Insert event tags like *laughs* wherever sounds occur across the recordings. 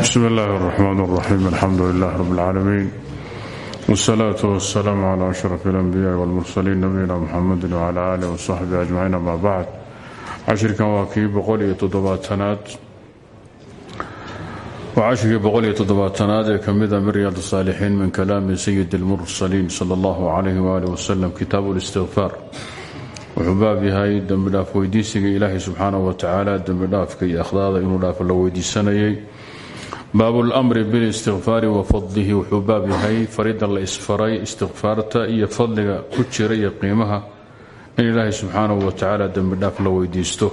bismi illaahi raxmaan raxiim alxamdu lilaah rab lcaalamiin wsalaatu wasalaamu cala ashraf alanbiyaai wlmursaliin nabiyina muxamedin wcala alih wasaxbi ajmaciin ama bacd cashirkan waa kii boqoliyo toddobaatanaad waa cashirkii boqoliyo toddobaatanaad ee ka mida min riyaad saalixiin min kalaami sayidi lmursaliin sala allahu calayhi waalih wasalam kitaabu listikfaar wuxuu baab yahay dembidhaaf weydiisiga e ilaahay subxaanahu watacaala dembidhaafka iyo e akhdaada inuu dhaafo la weydiisanayay baabu lmri bilistikfaari wa fadlihi wuxuu baab yahay farida la isfaray istikfaarta iyo fadliga ku jira iyo qiimaha in ilaahay subxaanahu wa tacaala dembidhaaf la weydiisto.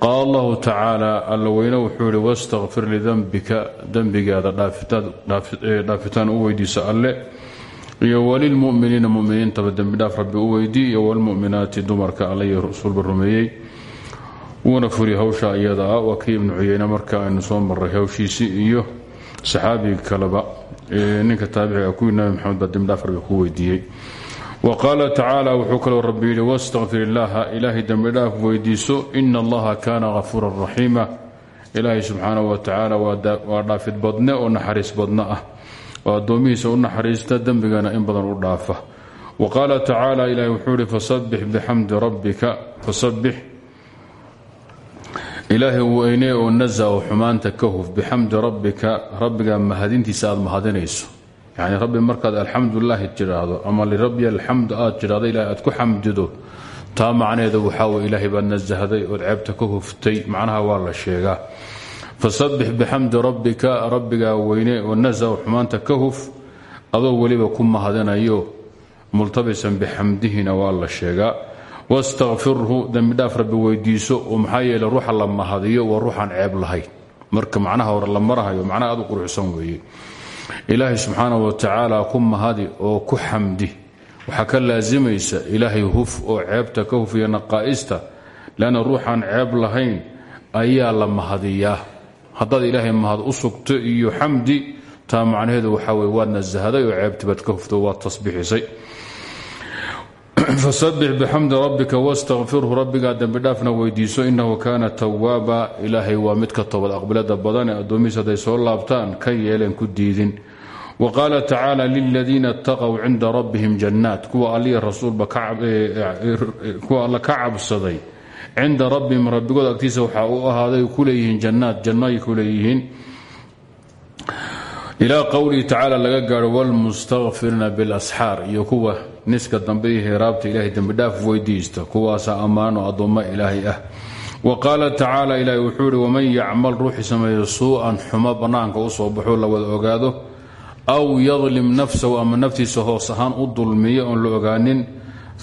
Qaala allahu tacaala alla weyne wuxuu yihi wastakfir lidembika dembigaada dhaafitaan u weydiisa alle iyo walilmuminiina muminiintaba dembidhaaf rabbi u weydii iyo walmuminaati wuuna furi hawsha iyada ah waa kii ibnu cuyeyne marka aynu soo maray hawshiisii iyo saxaabiga kaleba ninka taabiciga kuwii nabi maxamed baa dembidhaaf rabbi ku weydiiyey. Wa qaala tacaala wuxuu kaloo rabbi yidhi wastakfir illaaha ilaahay dembidhaaf weydiiso ina allaha kaana hafuuran raxiima ilaahay subxaanahu wa tacaala waa dhaafid badne oo naxariis badno ah. Oo addoomihiisa u naxariista dembigana in badan u dhaafa. Wa qaala tacaala ilahi wuxuu ihi fasabbix bixamdi rabbika fasabbix ilaahay weyne oo naza oo xumaanta ka huf bixamdi rabbika rabbiga mahadintiisa aad mahadinayso. Yacni rabbi markaad alxamdulilaahi tidhaahdo ama lirabbi alxamdu aad tidhahdo ilahay aad ku taa macnaheeda waxaa weye ilaahay baad nasahday ood ceebta ka huftay macnaha waa la sheegaa. Fasabbix bixamdi rabbika rabbigaa weyne oo naza xumaanta ka huf adoo weliba ku mahadinayo multabisan bixamdihina waa la sheegaa wastakfirhu dembidhaaf rabbi weydiiso oo maxaa yeele ruuxa la mahadiyo waa ruuxaan ceeb lahayn marka macnaha hore la marahayo macnaha aad u quruxsan weeye ilaahay subxaanahu wa tacaala ku mahadi oo ku xamdi waxaa ka laasimaysa ilaahay huf oo ceebta ka hufiya naqaa'ista leanna ruuxaan ceeb lahayn ayaa la mahadiyaa haddaad ilaahay mahad u sugto iyo xamdi taa macnaheedu waxaa weye waad nasahday oo ceebtibaad ka hufto waad tasbixisay *clears throat* fasabbix bixamdi rabbika wastakfirhu rabbigaa dembidhaafna weydiiso innahu kaana tawaaba ilaahay waa midka toobad aqbalada badan ee addoomihiis hadday soo laabtaan ka yeeleen ku diidin. Wa qaala tacaala liladiina ittaqow cinda rabbihim jannaat. Kuwa alliya rasuulba kuwa alla ka cabsaday cinda rabbihim rabbigood agtiisa waxaa u ahaaday ku leeyihiin jannaat janno ay ku leeyihiin. Ilaa qowlihi tacaala laga gaaro wlmustakfirina niska dambe iyo hiraabta ilahay dembidhaaf kuwaasaa ammaano addoommo ilaahay ah. Wa qaala tacaala ilaahi wuxuu ihi waman yacmal ruuxii sameeyo suu-an xumo bannaanka u soo baxo la ogaado aw yadlim nafsahu ama naftiisa hoos ahaan u dulmiyo oon la ogaanin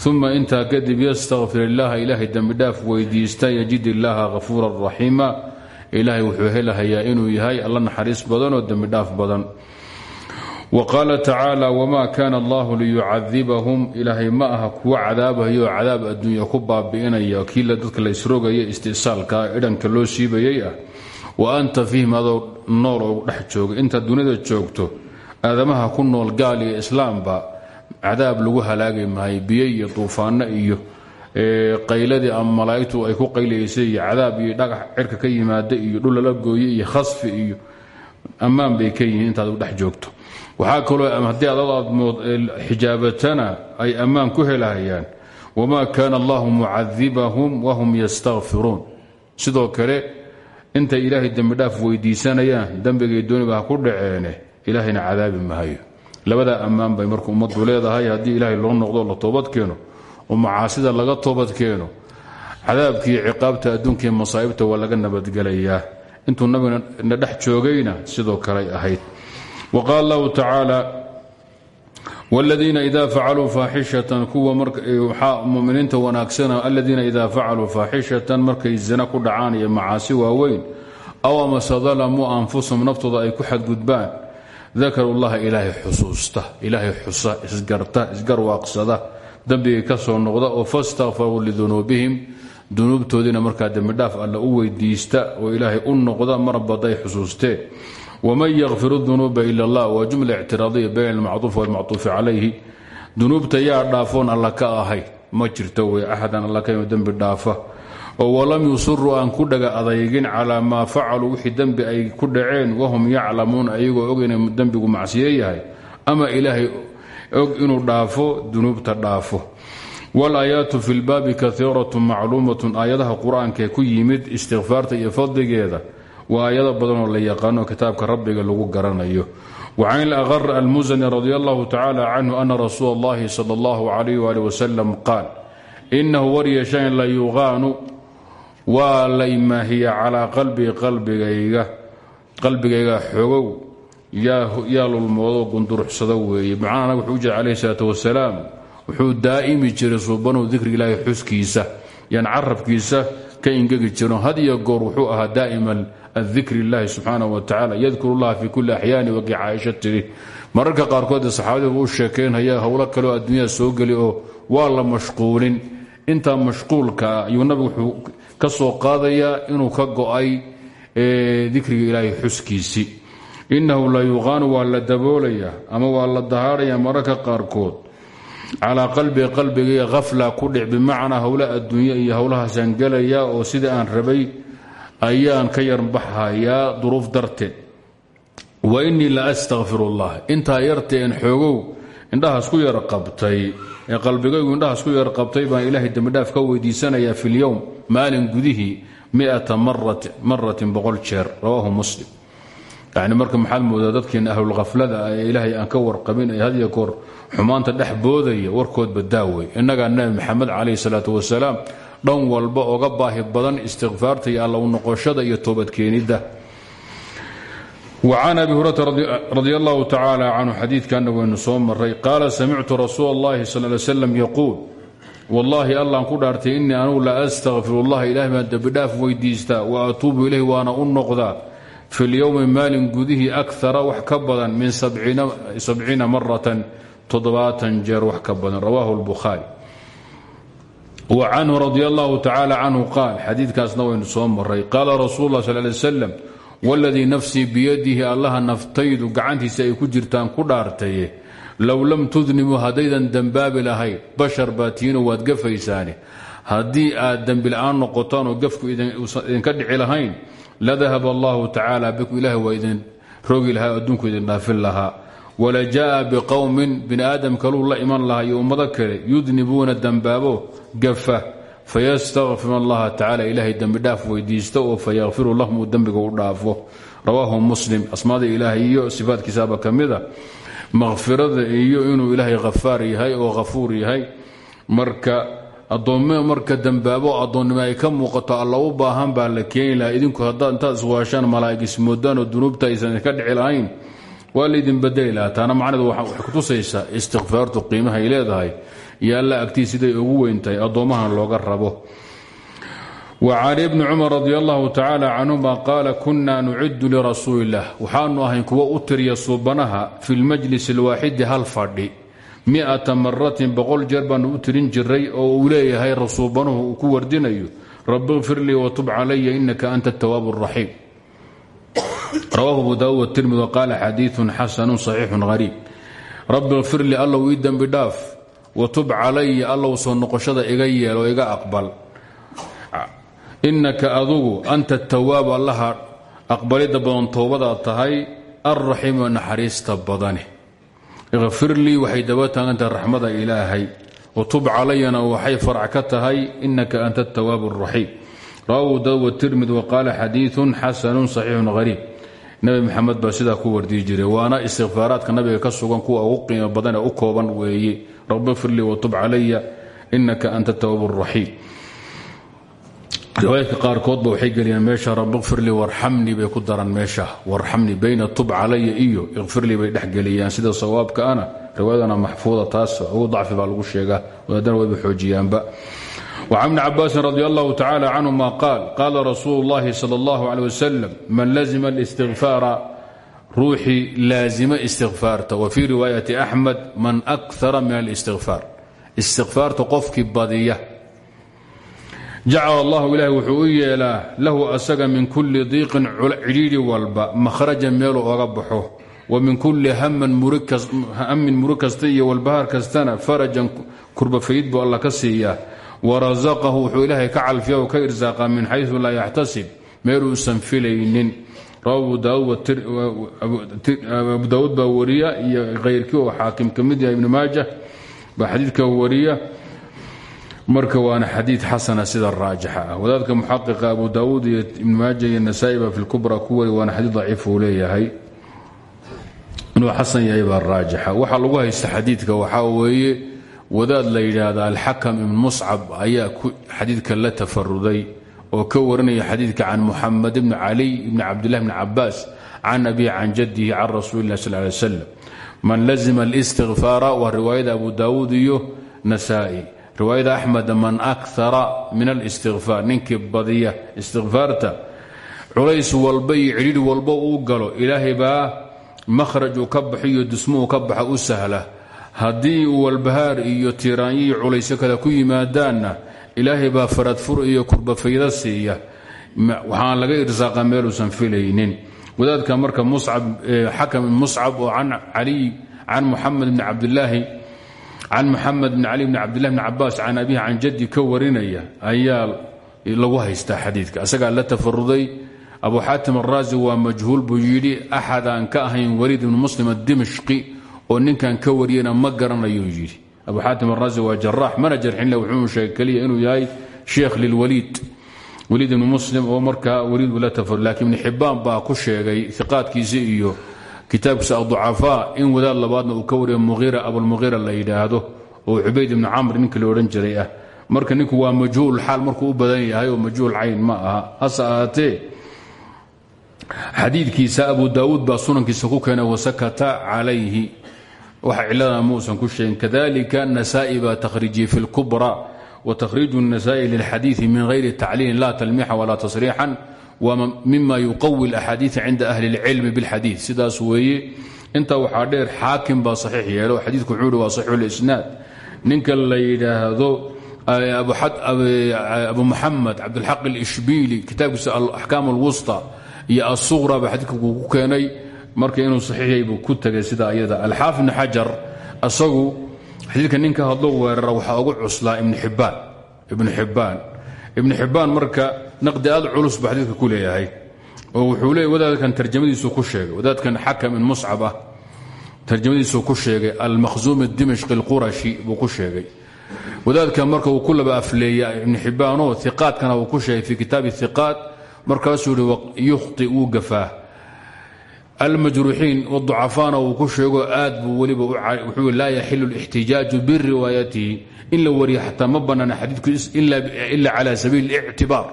uma intaa kadib yastakfir illaaha ilaahay dembidhaaf weydiista yajid illaaha hafuuran raxiima ilaahay wuxuu helahayaa inuu yahay alla naxariis badan oo dembidhaaf badan wa qaala tacaala wamaa kaana allahu liyucadibahum ilaahay ma aha kuwa cadaabayo cadaab adduunya ku baabi'inaya kiila dadka la isrogaya istisaalka idhanka loo siibayay ah. Wa anta fiihim adoo nool oo dhex jooga. Intaad dunida joogto aadamaha ku nool gaal iyo islaamba cadaab lagu halaagi maayo biyo ay ku qaylaysay iyo cadaab iyo dhagax cirka ka yimaada iyo dhulala gooye iyo khasfi iyo ammaan bay ka yihiin intaad u dhex joogto waxaa kaloo haddii aad xijaabatana ay ammaan ku helahayaan wamaa kaana allahu mucadibahum wahum yastakfiruun sidoo kale intay ilaahay dembidhaaf weydiisanayaan dembigay dooniba ku dhaceene ilaahayna cadaabi mahayo labadaa ammaan bay marka ummaddu leedahay haddii ilaahay loo noqdo la toobad keeno oo macaasida laga toobad keeno cadaabkiiyo ciqaabta adduunkiiyo masaa'ibta waa laga nabadgelayaa. Intuu nabigana na dhex joogayna sidoo kaley ahayd wa qaala allahu tacaala wladiina ida facaluu faaxishatan kuwa muminiinta wanaagsana aladiina ida facaluu faaxishatan markay zina ku dhacaan iyo macaasi waaweyn aw amase dalamuu anfusahum naftooda ay ku xadgudbaan dakaru llaha ilaahay xusuusta ilaahay xusa isgarta isgarwaaqsada dembigay ka soo noqda oo fastakfaruu lidunuubihim dunuubtoodiina markaa dembidhaaf alla u weydiista oo ilaahay u noqda marbaday xusuusteen wman ykfir dunuuba ila allah waa jumla ictiraadiya bayn almacduuf walmacduufi calayhi dunuubta yaa dhaafoon alla ka ahay ma jirto wey axadan alla ka dembi dhaafa oo walam yusuruu aan ku dhaga adaygin calaa maa facaluu wixii dembi ay ku dhaceen wahum yaclamuun ayagoo og inay dembigu macsiyo yahay ama ilaahay og inuu dhaafo dunuubta dhaafo fadligeeda waa aayado badanoo la yaqaano kitaabka rabbiga lagu garanayo. Wacan ilaqar almusani radi allahu tacala canhu ana rasuula اllahi sal اllahu alayh ali wasalam qaal inahu waryashayn la yuqaanu waa laymaahiya calaa qalbii qalbigayga xogow yaa lulmoodo gunduruxsado weeye. Macnaha nabig wuxuu u jira calayh salaat wasalaam wuxuu daa'imi jiray suubanow dikri ilaahi xuskiisa yaan carabkiisa ka ingegi jirin had iyo goor wuxuu ahaa daa'ima adikri illaahi subxaanah wa tacala yadkuru llaha fi kulli axyaani wagii caaisha tiri mararka qaarkood saxaabadiibu u sheekaynhaya howlo kaleoo adduunyada soo geli oo waa la mashquulin intaa mashquulkaa ayuu nabigu wuxuu ka soo qaadayaa inuu ka go'ay dikriga ilaahay xuskiisii innahu la yuqaanu waa la daboolayaa ama waa la dahaaraya mararka qaarkood calaa qalbii qalbigayga hafla ku dhic bimacnaa howla adduunya iyo ayaan ka yarbaxhayaa duruuf darteed. Wa innii la astakfir ullah intaa yarteen xoogow indhahaas ku yar qabtay. Ee qalbigaygu indhahaas ku yar qabtay baan ilaahay dembidhaaf ka weydiisanayaa fi lyowm maalin gudihii miata maratin boqol jeer. Rawaahu muslim. Yani marka maxaad moodaa dadkeena ahlulkhaflada ee ilaahay aan ka warqabin ee had iyo goor xumaanta dhex boodaya warkoodba daawey nabi maxamed calayhi salaatu wasalaam dhan walba oga baahi badan istikfaarta iyo alla u noqoshada iyo toobadkeenidda وcan abi hurata radi allahu tacaala canhu xadiidkanna waynu soo maray qaala samictu rasuul اllahi sal ly slam yaquul wallaahi allaan ku dhaartay innii anugu la astakfir اllah ilahay baan dembidhaaf weydiistaa wa atuubu ilayh waana u noqdaa fi lyowmi maalin gudihii akara wax ka badan min sabciina maratan toddobaatan jeer wax ka badan rawaahu اlbukhaari wa canhu radi allahu tacaala canhu qaal xadiidkaasna waynu soo maray qaala rasuul lay slam wladii nafsii biyadihi allaha naftaydu gacantiisa ay ku jirtaan ku dhaartaye. Low lam tudnimuu haddaydan dembaabi lahayn bashar baatiino waad gafaysaane. Haddii aad dembila'aan noqotaan oo gafku idinka dhici lahayn la dahaba allahu tacaala biku ilaah waa idin rogi lahaa adduunku idin dhaafin lahaa. Wala jaaa biqowmin bini aadam kaluu la iman lahaa iyo kale yudnibuuna gafa fayastakfir allaha tacala ilaahay dembidhaaf weydiista oo fayakfiru lahum dembiga u dhaafo. Rawaahu muslim asmaada ilaahay iyo sifaadkiisaaba ka mida. Makfirada iyo inuu ilaahay khafaar yahay oo khafuur yahay. Marka addoomme marka dembaabo addoonnimo ay ka muuqato alla u baahan baa la keeni lahaa idinku haddaad intaad iswaashaan malaa'ig ismoodaan oo dunuubta aysan idinka dhici lahayn waa laydin bedeli lahaa taana macnaheedu waxay istikfaartu qiimahay leedahay iyo alla agtii siday ugu weyntahay addoommahan looga rabo. Wa cali bni cumar radi allahu tacaala canhuma qaala kunna nuciddu lirasuuli illah waxaanu ahayn kuwo u tiriya suubanaha fi lmajlis alwaaxidi hal fadhi. Miata maratin boqol jeer baanu jiray oo uu leeyahay ku wardinayo rabi kfir lii watub calaya inaka anta atawaab raxiim rawaahu abu daawud watirmid waqaala xadiiun xasanu saxiixun hariib rabi kfir lii allow ii dembi dhaaf watub calaya allow soo noqoshada iga yeel oo iga aqbal. Inaka adugu anta tawaab allaha aqbalidda badan toobadaad tahay alraxiim oo naxariista badane ikfir lii waxay daba taagantahay raxmada ilaahay. Watub calayana waxay farc ka tahay inaka anta atawaab araxiim rawahu daawud tirmid waqaala xadiiun nabi maxamed baa sidaa ku wardiyi jiray waana istikfaaraadka nabiga ka sugan kuwa ugu qiimo badan ee kooban weeye rabi fir lii watub calaya inaka anta tawaab raxiim riwaayadka qaarkoodba waxay geliyeen meesha rabi kfirlii warxamnii bay ku daran meesha warxamnii bayna tub calaya iyo ikfirlii bay dhexgeliyaan sida sawaabka ana riwaayadana maxfuuda taas ugu dacfi baa lagu sheegaa wadaadana wayba xoojiyaanba وcan bni cabaasin radi allahu tacala canهuma qaal qaala rasuulu اllahi salى اllah عalيه waslm man lazima اlistikfaara ruuxii laazima istikfaarta wa fii riwaayati axmed man akara min اlistikfaar istikfaarta qofkii badiya. Jacala allahu ilahi wuxuu u yeelaa lahu asaga min kulli diiqin cidhiidhi walba makhrajan meeluu oga baxo. Wa min kulli hamin muri kasta iyo walbahaar kastana farajan kurbafayd buu alla ka siiyaa warasaqahu wuxuu ilaahay ka calfiya oo ka irsaaqaa min xayu laa yaxtasib. Meeluusan filaynin abu daawuud baa wariya iyo kayrkii oo xaakim ka yahay ibn maaja baa xadiidka wariya. Marka waana xadiid xasana sida raajixa ah. Wadaadka muxaqiqa abu daawuud iyo ibn maaja iyo nasaa-i baa fi lkubra ku waana xadiid daciif uu leeyahay. Inuu xasan yahay baa raajixa. Waxaa lagu haysta xadiidka waxaa weeye wadaad la yidhaahda alxakam ibn muscab ayaa xadiidka la tafaruday oo ka warinaya xadiidka can muxamed bni caliy bni cabdillahi bni cabaas can abihi can jadihi can rasuuli lah sal slam man lazima اlistikfaara waa riwaayada abu daawuud iyo nasaa-i. Riwaayada axmed man akara min alistikfaar ninkii badiya istikfaarta culays walba iyo cidhiidhi walba uu galo. Ilaahay baa makhraj uu ka baxiyo dusmuhu ka baxa u sahla. Haddii uu walbahaar iyo tiiraanyo iyo culaysyo kale ku yimaadaanna ilaahay baa faradfur iyo kurbafayda siiya. Waxaan laga irsaaqa meeluusan filaynin. Wadaadka marka xakam muscab oo can caliy can muxamed bni cabdilaahi can muxamed bni cali bni cabdillahi bni cabaas can abihi can jaddi ka ayaa lagu haystaa xadiidka. Isagaa la tafaruday. Abu xaatim araazi waa majhuul buu yidhi axad ka ahayn waliid ibni muslim adimashqi oo ninkan ka wariyana ma garanayuu yidhi abu xaatim araazi waa jaraax mana jarxinle wuxuu sheegay keliya inuu yahay sheekh lilwaliid. Waliid ibni muslim oo markaa waliid uu la tafar laakiin ibni xibbaan baa ku sheegay iqaadkiisa iyo kitaabkiisa aducafaa in wadaad labaadna uu ka wariyo muhiira abulmuhiira la yidhaahdo oo cubayd ibni camr ninkii la odhan jiray ah. Marka ninku waa majhuul xaal markuu u badan yahay oo majhuul cayn ma aha. Hase ahaatee abu daawuud baa sunankiisa ku keenay wasakata calayhi waxa ciladana muusan ku sheegin kadalika nasaai baa takhriijiyey fi lkubra wtakhriiju الnasa'i lilxadiiثi min hayri tacliilin la talmixa wala tasriixan wa mima yuqawi اlaxaadiiث cinda ahli اlcilmi bاlxadiiث sidaas weeye intaa waxaa dheer xaakim baa saxiix yeelo xadiidku wuxuu hi waa saxiixu lisnaad ninka la yidhaahdo abu muxamed cabdilxaq alishbiili kitaabkiisa alaxkaam alwusطى iyo asuqra baa xadiidka ku keenay marka inuu saxiixyay buu ku tegay sida ayada. Alxaafid ibn xajar asagu xadiidka ninka hadlo weerara waxaa ugu cuslaa ibnu xibbaan. Ibnu xibbaan. Ibnu xibbaan marka naqdi aad culus buu xadiidka ku leeyahay. Oo wuxuu leeyay wadaadkan tarjamadiisu ku sheegay. Wadaadkan xakam in muscab ah tarjamadiisu ku sheegay. Almakhzuum dimashqi alqurashi buu ku sheegay. Wadaadkan marka uu ku laba afleeya ibnu xibbaanoo iqaadkana uu ku sheegay fii kitaabi iqaad markaasuu yihi yukhti wuu gafaa almajruuxiin wducafaana uu ku sheego aad buu weliba wuxuu laa yaxilu اlاxtijaaju biriwaayatihi in la wariyo xataa ma banaana xadiidku ila cala sabiil اlictibaar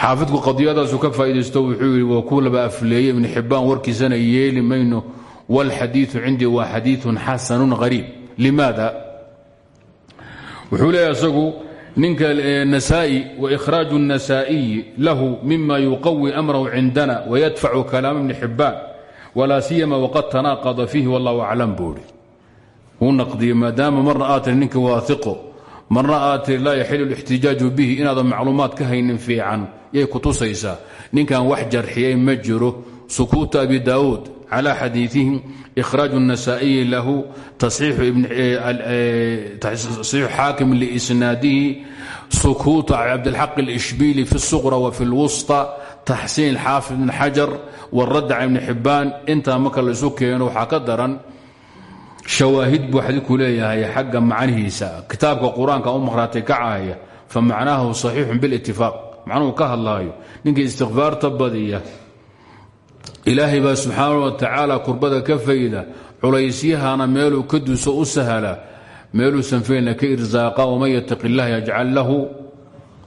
xaafidku qadiyadaasu ka faa'idaysto wuxuu yidhi waa ku laba afleeye ibn xibaan warkiisana yeeli mayno wاlxadiiثu cindii waa xadiiثun xasanu غariib limaada wuxuu leeyahy isagu ninka nasaa'i waإkhraaju النasaaئiyi lahu mima yuqawi amrahu cindana wayadfacu kalaam ibni xibaan walaa siyama waqad tanaaqada fiihi wallahu aclam buuri wuu naqdiye maadaama marna aad tiri ninka waahiqo marna aad tiri laa yaxilu اlاxtijaaju bihi inaadan macluumaad ka haynin fiican yay ku tusaysaa ninkan wax jarxiyey ma jiro sukuuta abi daawuud calى xadiiثihi إkhraaj النasaaئiyi lahu taصxiixu xaakim liisnaadihi sukuuta cabdilxaq اlishbili fi الsuqra wa fi اlwusطى taxsiin xaafid bn xajar wاradda can ibni xibaan intaa marka laysu keeno waxaa ka daran shawaahid buu xadiidku leeyahay xagga macnihiisa kitaabka qur-aanka u maqhraatay kacahaya famacnaahu صaxiixu biاlاtifaaq macnuhu ka hadlaayo ninka istikfaarta badiya ilaahay baa subxaana wa tacaala kurbada ka fayda culaysyahana meeluu ka duso u sahla meeluusan faynna ka irsaaqa waman yataqi illah yajcal lahu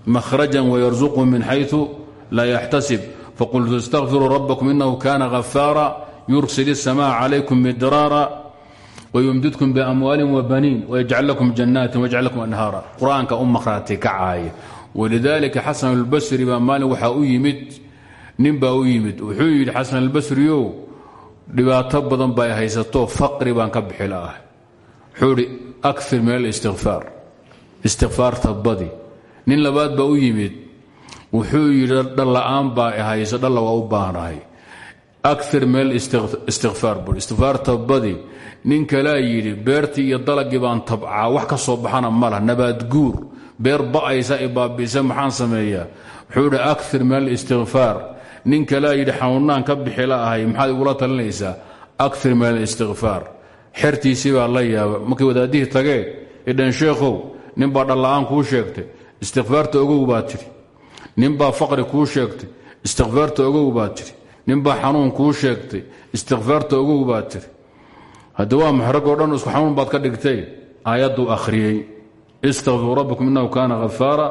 mahrajan wayarsuqhu min xayu laa yaxtasib. Faqultu istaqfiruu rabbakum inahu kana ghafaara yursil isamaa calaykum midraara wymdidkum bamwaali wbaniin wayajcal lakum janaatin wayajcal lakum anhaara. Qur'aanka u maqhraati kacaaya walidaalika xasan albasri baa maalin waxaa u yimid nin baa u yimid. Wuxuu yidhi xasan albasriow dhibaato badan bay haysato faqri baan ka bixi la'ah wuxuu idhi akir min badi. Nin labaad baa u yimid. Wuxuu yidhi dhalla'aan baa hayso dhalla u baanahay. Akir min istikfaar bur istikfaarta badi. Nin kalaa yidhi beertii iyo dalagii baan tabcaa wax ka soo baxana malah nabaad guur beer ba'aysa i baabisa maxaan sameeyaa? Wuxuu idhi akir min nin kalaa yidhi xanuunaan ka bixila ahay maxaad igula talinaysaa? Akir min alistikfaar xertiisii baa la yaaba markay wadaadihii tageen idhan sheekhow ninbaa dhalla'aan kuu sheegtay. Istikfaarta ogow baa tidhi. Ninbaa faqri kuu sheegtay. Istikfaarta ogow baa tidhi. Ninbaa xanuun kuu sheegtay. Istikfaarta ogow baa tidhi. Haddi waa dhan isku xanuun baad ka dhigtay? Aayadduu akhriyey. Istakfiruu rabbakum innahu kaana hafaara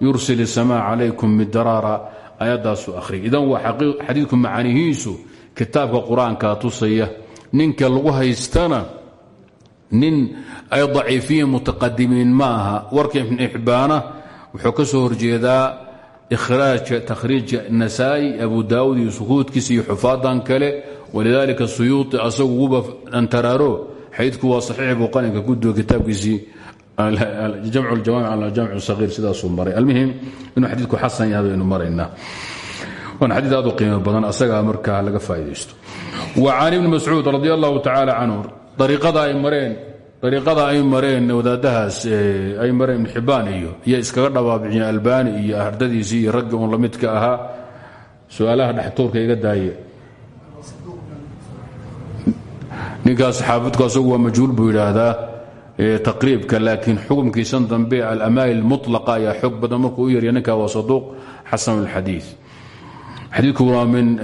yursil isamaa calaykum midaraara aayaddaasuu akhriyay idan waa xadiidku macanihiisu kitaabka qur'aankaa tusaya ninka lagu haystana nin ay daciifiyiin mutaqadimiin ma aha warka ibn xibbaana wuxuu ka soo horjeedaa ihraaja takhriija nasaa'i abu daawud iyo sukuudkiisa iyo xufaadan kale walidaalika suyuuti asagu wuba antaraaro. Xadiidku waa saxiix buu qalinka ku duwa kitaabkiisii jamcu ljamaamic ala jamcu sahiir sidaasuu maray. almuhim inuu xadiidku xasan yahay baynu maraynaa waana xadiid aad u qiimo badan asagaa markaa laga faa'idaysto wa can ibni mascuud radi allahu tacaala canhu ariiqada ay mareen dariiqada ay mareen wadaadahaas ay mareen ibn xibbaan iyo iyo iskaga dhabaabiciyeen albaani iyo ardadiisii iyo raggii uun lamidka ahaa su'aalaha dhextuurka iga daaye ninkaas xaafidku asagu waa majhuul buu yidhaahdaa taqriibka laakiin xukumkiisan dambe alamaa'il mutlaqa ayaa xoog badan markuu u yarya ninkaa waa saduuq xasan alxadiid xadiidku waa min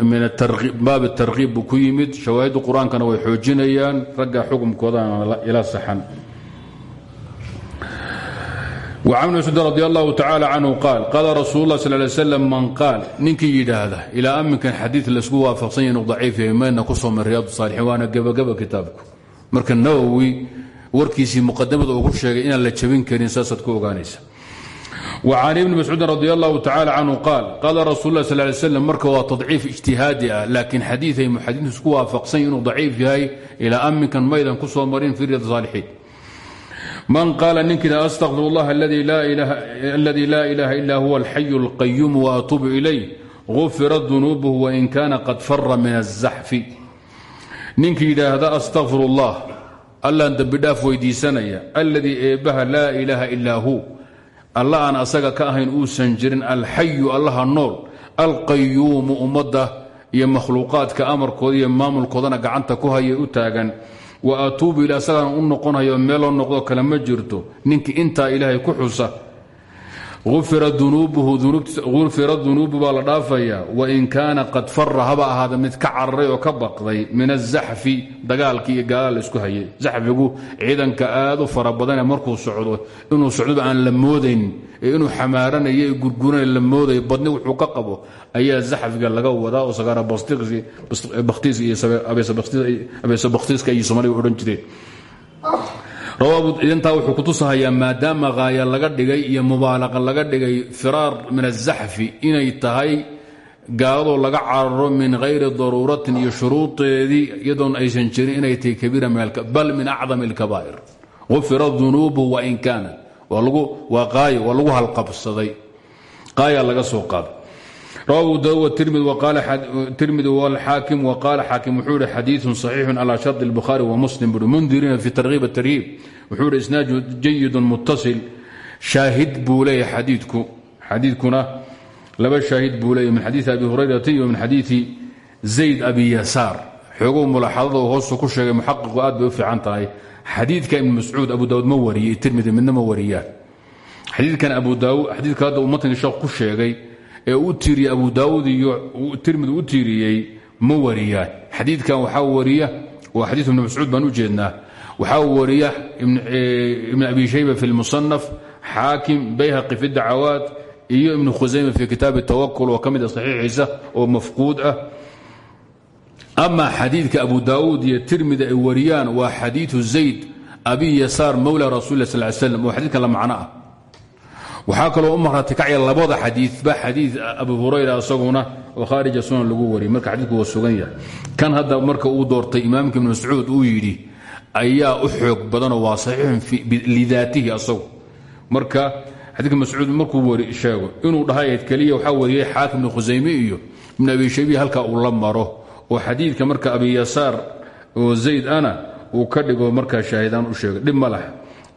baab tarkiib buu ku yimid. Shawaahidda qur'aankana way xoojinayaan. Ragga xukumkoodana ila saxan. وcan bn mascuud radi allahu tacala canhu qaal qaala rasuul اlah sal lay slam man qaal ninkii yidhaahda ilaa aminkan xadiid laysku waafaqsan yahy inuu daciif mayna ku soo mar riyaad saalixiin waana gebagaba kitaabku. Marka nawowi warkiisii muqadamada ugu sheegay inaan la jabin karin saasaad ku ogaanaysa وcan ibni mascuudi radi allahu tacala canhu qaal qaala rasul lah sal lay slam marka waa tadciif ijtihaadi ah laakiin xadiiay muxadiintu isku waafaqsan inuu daciif yahay ilaa aminkan maydan ku soo marin fi riyad saalixiin man qaala ninkii astaqfir اllah aladii laa ilaha ila huwa alxayu اlqayuum waatuubu ilayh gufira dunuubuh wain kana qad fara min الzaxfi ninkii yidhaahda astaqfir اllah allaan dembidhaaf weydiisanaya aladii eebbaha laa ilaaha ilaa hu. Alla aan asaga ka ahayn uusan jirin alxayu allaha nool alqayuumu ummadda iyo makhluuqaadka amarkooda iyo maamulkoodana gacanta ku haya u taagan. Wa atuubu ila asagana u noqonayo meeloo noqdo kale ma jirto. Ninkii intaa ilaahay ku xusa ufira dunuubu baa la dhaafayaa wain kaana qad fara haba ahaada mid ka cararay oo ka baqday min azaxfi dagaalkii iyo gaala la isku hayay. Zaxfigu ciidanka aad u fara badane markuu socdo inuu socdoba aan la moodayn ee inuu xamaaranayo ee gurguranay la moodayo badni wuxuu ka qabo ayaa zaxfiga laga wadaa oo sagaara bakhtiis iyo abeesa bakhtiiska iyo soomaaliga odhan jireen intaa wuxuu kutusahayaa maadaama haaya laga dhigay iyo mubaalaqa laga dhigay firaar min azaxfi inay tahay gaaladoo laga cararo min hayri daruuratin iyo shuruudeedii iyadoon aysan jirin inay tahay kabiira bal min acdam اlkabaa'ir ufira dunuubuhu wain kaana waa qaayo waa lagu halqabsaday. Qaaya laga soo qaada rawa abu daud tirmidi wاlxaakim wqaala xaakim wuxuu ihi xadiiثu صaxiixu calى sharط الbukhaari wamuslim bui mundirina fi tarhiib tarhiib wuxuu ihi isnaadu jayidu mutasil shaahid buu leeyahay xadiidku xadiidkuna laba shaahid buu leeyahy min xadiiثi abi hurayrata iyo min xadiiثi zayd abi yasaar xoogow mulaxadada uu hoostu ku sheegay muxaqiqu aad bay u fiican tahay xadiidka ibn mascuud abu daawud ma wariyey tirmidi midna ma wariyaan xadiidkan abu daawud xadiidka hadda uu matnka sheekh ku sheegay ee u tiiriyey abu daawud iyo tirmidi u tiiriyey ma wariyaan xadiidkan waxaa wariya waa xadiid ibn mascuud baan u jeednaa. Waxaa wariya ibn abi shayba fi lmusanaf xaakim bayhaqi fi dacawaat iyo ibn khusayme fi kitaabi tawakul oo ka mid a saxiixiisa oo mafquud ah. Ama xadiidka abu daawuud iyo tirmidi ay wariyaan waa xadiiu zayd abi yasaar mowla rasul sal l slam oo xadiidkan la macno ah waxaa kaloo u marati kacya labada xadiiba xadii abu hurayra isaguna oo khaarija sunan lagu wariyay marka xadiidku waa sugan yahay. Kan hadda marka uu doortay imaamka ibn mascuud uu yidhi ayaa u xoog badanoo waa saxiixun lidaatihi asagu. Marka xadiidka mascuud markuu sheego inuu dhahay keliya waxaa wariyey xaakim ibn khusayme iyo ibn abi shaybiya halkaa uu la maro. Oo xadiidka marka abiyasaar oo zayd ana uu ka dhigo markaa shaahidaan u sheegay. Dhib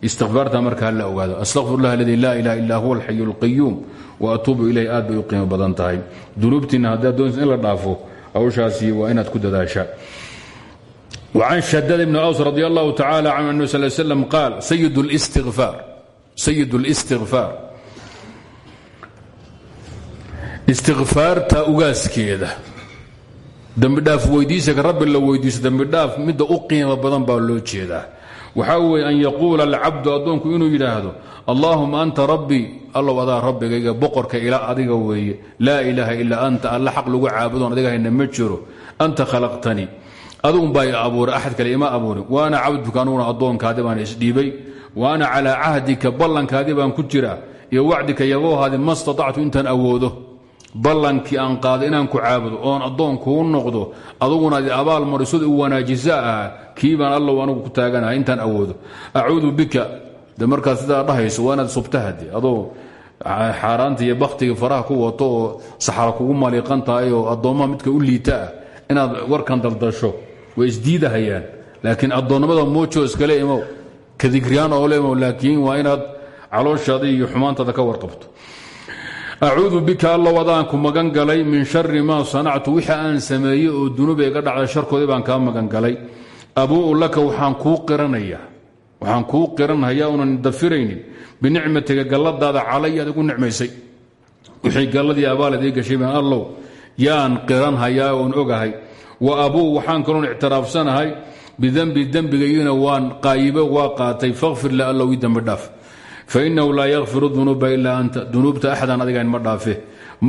istifaarta markaa la ogaado. Astaqfirlah aladii laa ilaha illaa huwa alxayu lqayuum wa atuubu ilayh aad bay u qiimo badan tahay. Dunuubtiina haddaad doonaysa in la dhaafo hawshaasi waa inaad ku dadaasha wacan shadad ibn aws radi allahu tacaala canhu anbi sal slam qaal sayid اlistikfaar istikfaarta ugaaskeeda dembidhaaf weydiisaka rabbi la weydiiso dembidhaaf midda u qiimo badan baa loo jeedaa waxaa weeye an yaquula alcabdu addoonku inuu yidhaahdo allaahuma anta rabbii allow adaa rabbigayga boqorka ilaa adiga weeye. Laa ilaaha ilaa anta alla xaq lagu caabudoon adiga hayna ma jiro. Anta khalaqtanii adugunbaa i abuuray axad kale ima abuurin. Waana cabduka anuguna addoonkaadi baan isdhiibay wa ana calaa cahdika ballankaadii baan ku jiraa. Iyo ballankii aan qaado inaan ku caabudo oon addoon kuu noqdo adugunaad abaal marisod u wanaajisa ahaa kii baan ku taaganaha intaan awoodo. Acuudu bika de markaad sidaa dhahayso waa inaad adoo xaaraanta iyo bakhtiga faraha ku wato oo kugu maliiqan tahay oo addoommaha midka u liita ah inaad warkan daldasho way isdiidahayaan laakiin addoonnimada moojo iskale imow ka digriyaan oo lemow laakiin waa inaad calooshaada iyo xumaantaada ka warqabto acuudu bika allow adaanku magan galay min shari maa sanactu. Wixii aan sameeyey oo dunuuba iga dhacday sharkoodii baan kaa magan galay. Abuu'u laka waxaan kuu qiranhayaa unan dafiraynin. Binicmatiga galladaada calay aad igu nicmaysay. Wixii galladii abaalaad ii gashay baan allow yaan qiranhayaa oon ogahay. Wa abuu waxaan kaloon ictiraafsanahay bidembi dembigaygiina waan qaayibo waa qaatay. Fakfir la allow ii dembi dhaaf fainahu laa yakfiru dunuuba ilaa anta dunuubta axadan adigaan ma dhaafe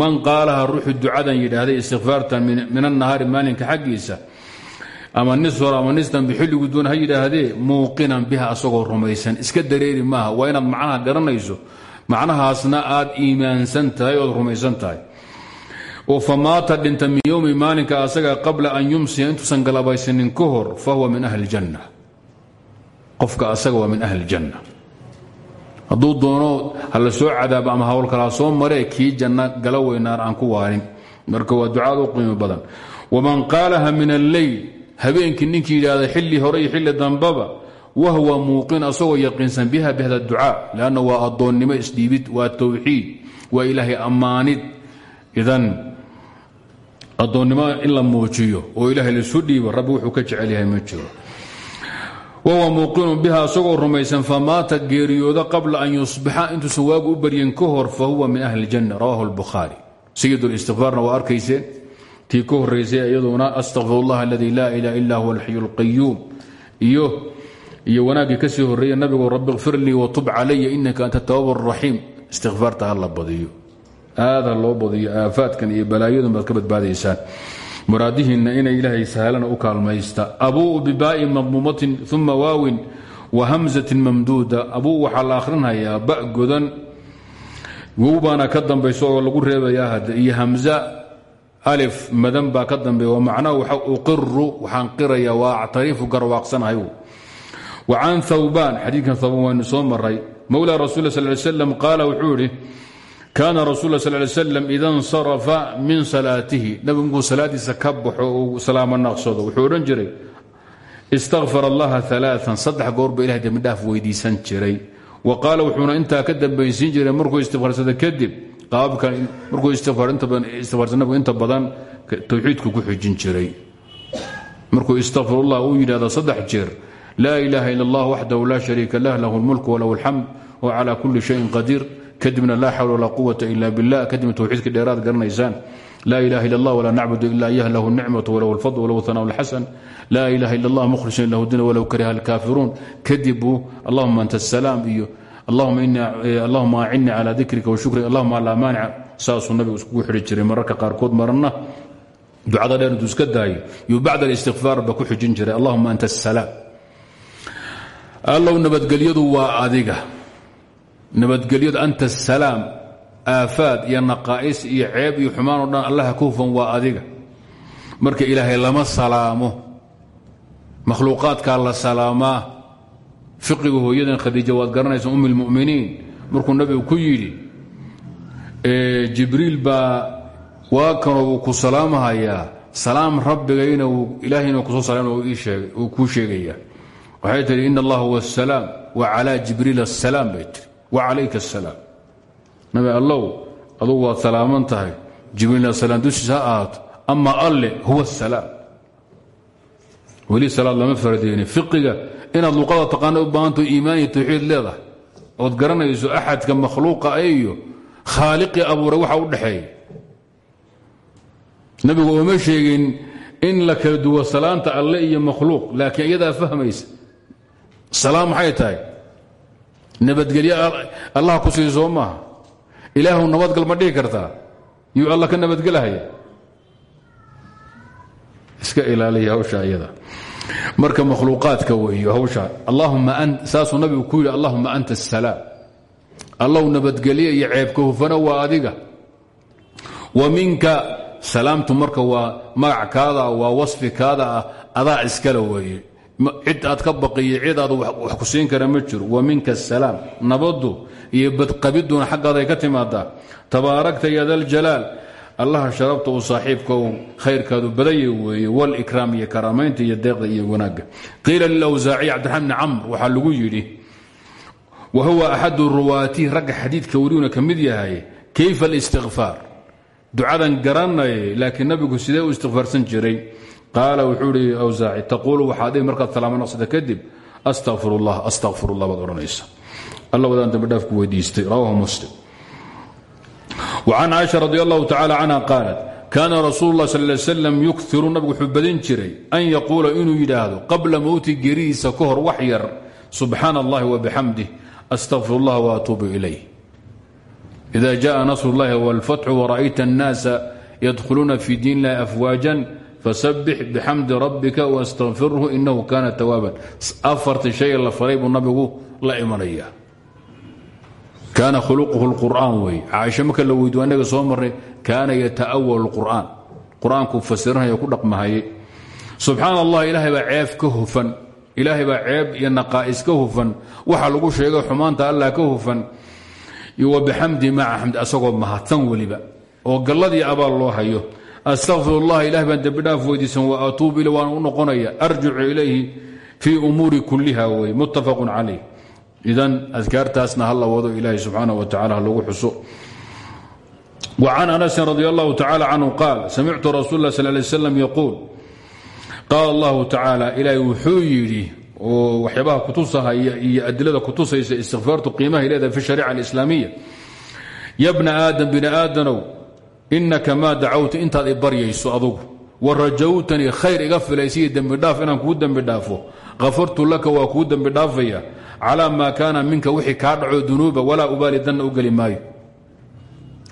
man qaalaha ruuxu ducadan yidhaahday istikfaartan min annahaari maalinka xaggiisa ama nis hor ama nis dambe xilligu doon ha yidhaahdee muuqinan biha asagoo rumaysan iska dareeri maaha waa inaad macnaha garanayso macnahaasna aad iimaansan tahay ood rumaysan tahay famaata dhinta min yowmi maalinka asaga qabla an yumsiya intuusan galabaysanin ka hor fahuwa min ahli janna qofka asaga waa min ahli janna hadduu doono ha la soo cadaabo ama hawl kalaa soo maree kii janna gala weynaar aan ku waanin marka waa ducaad u qiimo badan. Waman qaalaha min alleyl habeenkii ninkii yidhaahda xilli hore iyo xilli dambaba wahwa muuqin asagoo yaqiinsan biha bihda ducaa lanna waa addoonnimo isdhiibid waa towxiid waa ilaahay ammaanid. Idan addoonnimo in la muujiyo oo ilaahay laisu dhiibo rabbi wuxuu ka jecel yahay ma jiro wahuwa muuqinun biha asagoo rumaysan famaata geeriyooda qabla an yusbixa intuusan waagu u baryin ka hor fa huwa min ahli janna rawahu lbukhaari sayid listikfaarna waa arkayseen tii ka horaysay iyaduna astaqfir allah aladii laa ilaha illa huwa alxayu lqayuum iyo wanaaggii ka sii horreeya nabigu rabbi kfir lii watub calaya inaka anta tawaab raxiim istikfaarta ha la badiyo. Aad ha badiyo aafaadkan iyo balaayadun baad ka badbaadaysaan muraadihiinna inay ilaahay sahlana u kaalmaysta. Abuu bibaa'in madmuumatin uma waawin wa hamzatin mamduuda. Abuu waxaa la akhrinhayaa ba godan. Wow ka dambayso oo lagu reebayaa hadda. Iyo hamza alif madan baa ka dambeeya. Waa macnaha waxa uqiru waxaan qiraya waa actariifu garwaaqsanahay wa can thawbaan xadiidkan thawbaan waynu soo rasul sal ly slam qaala wuxuu idhi kaana rasul sal ly slam ida insarafa min salaatihi. Nabigu inkuu salaadiisa ka baxo uu salaamo naqsado wuxuu odhan jiray istakfar allaha alaaan saddex goor ba ilahay dembidhaaf weydiisan jiray. Wa qaala wuxuuna intaa ka dambaysiin jiray markuu istikfaarsada kadib qaababkan markuu istikfaarsa nabigu inta badan towxiidku ku xujin jiray. Markuu istakfirullah uu yidhahdo saddex jeer laa ilaaha ila allah waxdahu laa shariika lah lahu lmulk walahu alxamd wa cala kulli shayin qadiir kadibna laa xawla walaa quwata ila billah kadibna towxiidka dheeraad garanaysaan. Laa ilaha illa allah walaa nacbudu ila iyah lahu nicmatu walahu alfadl walahu hanaa lxasan laa ilaha illa allah mukhlisan lahu diin walow kariha alkaafiruun. Kadib buu allahuma anta asalaam iyo allahuma acinni calaa dikrika wa shukri allahuma laa maanica saasuu nabigu iskugu xidhi jiray mararka qaarkood marana. Ducada dheer intuu iska daayo yuu bacd alistikfaar ba ku xujin jiray allahuma anta asalaam allow nabadgelyadu waa adiga nabadgelyadu anta asalaam aafaad iyo naqaa'is iyo ceeb iyo xumaan dhan allaha ka hufan waa adiga. Marka ilaahay lama salaamo makhluuqaadkaa la salaamaa fiqiga hooyadan khadiija waad garanaysa um اlmuminiin markuu nabigu ku yidhi jibriil baa waa kanoo uu ku salaamhayaa salaam rabbigayna ilaahayna ku soo salam uu kuu sheegaya waxay tihi in allah huwa asalaam wa calaa jibriil asalaam bay tihi wa calayka asalaam nabi allow adugu waad salaaman tahay. Jibriilna salaam dushiisa ha ahaato. Ama alle huwa asalaam weli salaad lama fiqiga inaad luqada taqaana u baahanto iimaan iyo tawxiid leedahay. Ood garanayso axadka makhluuqa iyo khaaliqii abuuray waxa u dhexeeya nabigu ooma sheegin in la kala duwo salaanta alle iyo makhluuq laakiin iyadaa fahmaysa. Salaam maxay nabadgelyo allah ku sii soo maaha ilaahu nabadgal ma dhihi kartaa? Yuu alla ka nabadgelahaya iska ilaaliya hawsha marka makhluuqaadka weeyo hawsha allahuma saasuu nabigu ku yidhi allahuma anta asalaam allow nabadgelye iyo ceebka hufana waa adiga. Wa minka salaamtu marka waa waa wasfikaada ah adaa iskale weeye cid aad ka baqiyo cid aad wax ku siin kara ma jiro. Wa minka asalaam nabadu iyo badqabiduna xaggaaday ka timaadaa. Tabaarakta yadaljalaal allaha sharabta uu saaxiibka u khayrkaadu badaya weeye walikraam iyo karaamaynta iyo deeqda iyo wanaagga. Qiila lilawsaaciy cabdiraxmaan bni camr waxaa lagu yidhi wa huwa axadu ruwaatihi ragga xadiidka wariyuna ka mid yahay kayfa alistikfaar ducadan garanay laakiin nabigu sidee u istikfaarsan jiray qaala wuxuu ihi awsaaci taquulu waxaad dhihi markaad salaamo naqsada kadib astaqfir ullah astaqfir ullah baad odhanaysa alla wadaan dambi dhaafku weydiistay rawahu muslim وcan caaشha radi allahu tacala canha qaalat kaana rasuul اlah sal slam yukiru nabigu wuxuu badin jiray an yaquula inuu yidhaahdo qabla mowti gerihiisa ka hor wax yar subxaana اllahi wbxamdih astaqfir اllah وatuubu ilayh ida jaءa nasr اllahi wاlfatxu wra'ayta الnaasa yadkhuluuna fi diin اllahi afwaajan fasabix bxamdi rabbika wاstaqfirhu inahu kana tawaaban. Afarti shay la faray buu nabigu la imanaya kaana khuluquhu lqur'aan wey. Caaisha marka la weydiyo annaga soo marnay kaana yata'awalu qur'aan qur'aanku fasiranaya ku dhaqmahaye. Subxaan allah ilaahay baa ceeb ka hufan. Ilaahay baa ceeb iyo naqaa'is ka hufan. Waxa lagu sheegay xumaanta allah ka hufan. Wa bixamdi maca xamdi asagoo mahadsan weliba. Oo galladii abaal loo hayo astaqfir ilahay baan dembidhaaf weydiisan wa atuubu il waan u noqonaya ilayhi fii umuuri kulliha wey muttafaqun calayh idan adkaartaasna ha la wado ilaahay wa tacala lagu xuso. وcan anasin radi allahu tacala canhu qaal samictu rasul lah sal lay slam yaquul. Qaal allahu tacaala ilaahay wuxuu yidhi oo waxyaabaha kutusahaya iyo adilada kutusaysa istikfaartu qiimahay leedahay alislaamiya ya bna aadam bini aadanow inaka maa dacawta intaad i baryayso adugu. Wa rajawtanii khayr iga filaysiyo dembidhaaf inaan kuu dembi dhaafo. Hafartu laka waa kuu dembi dhaafaya. Calaa maa kaana minka wixii kaa dhaco dunuuba walaa ubaali danna u geli maayo.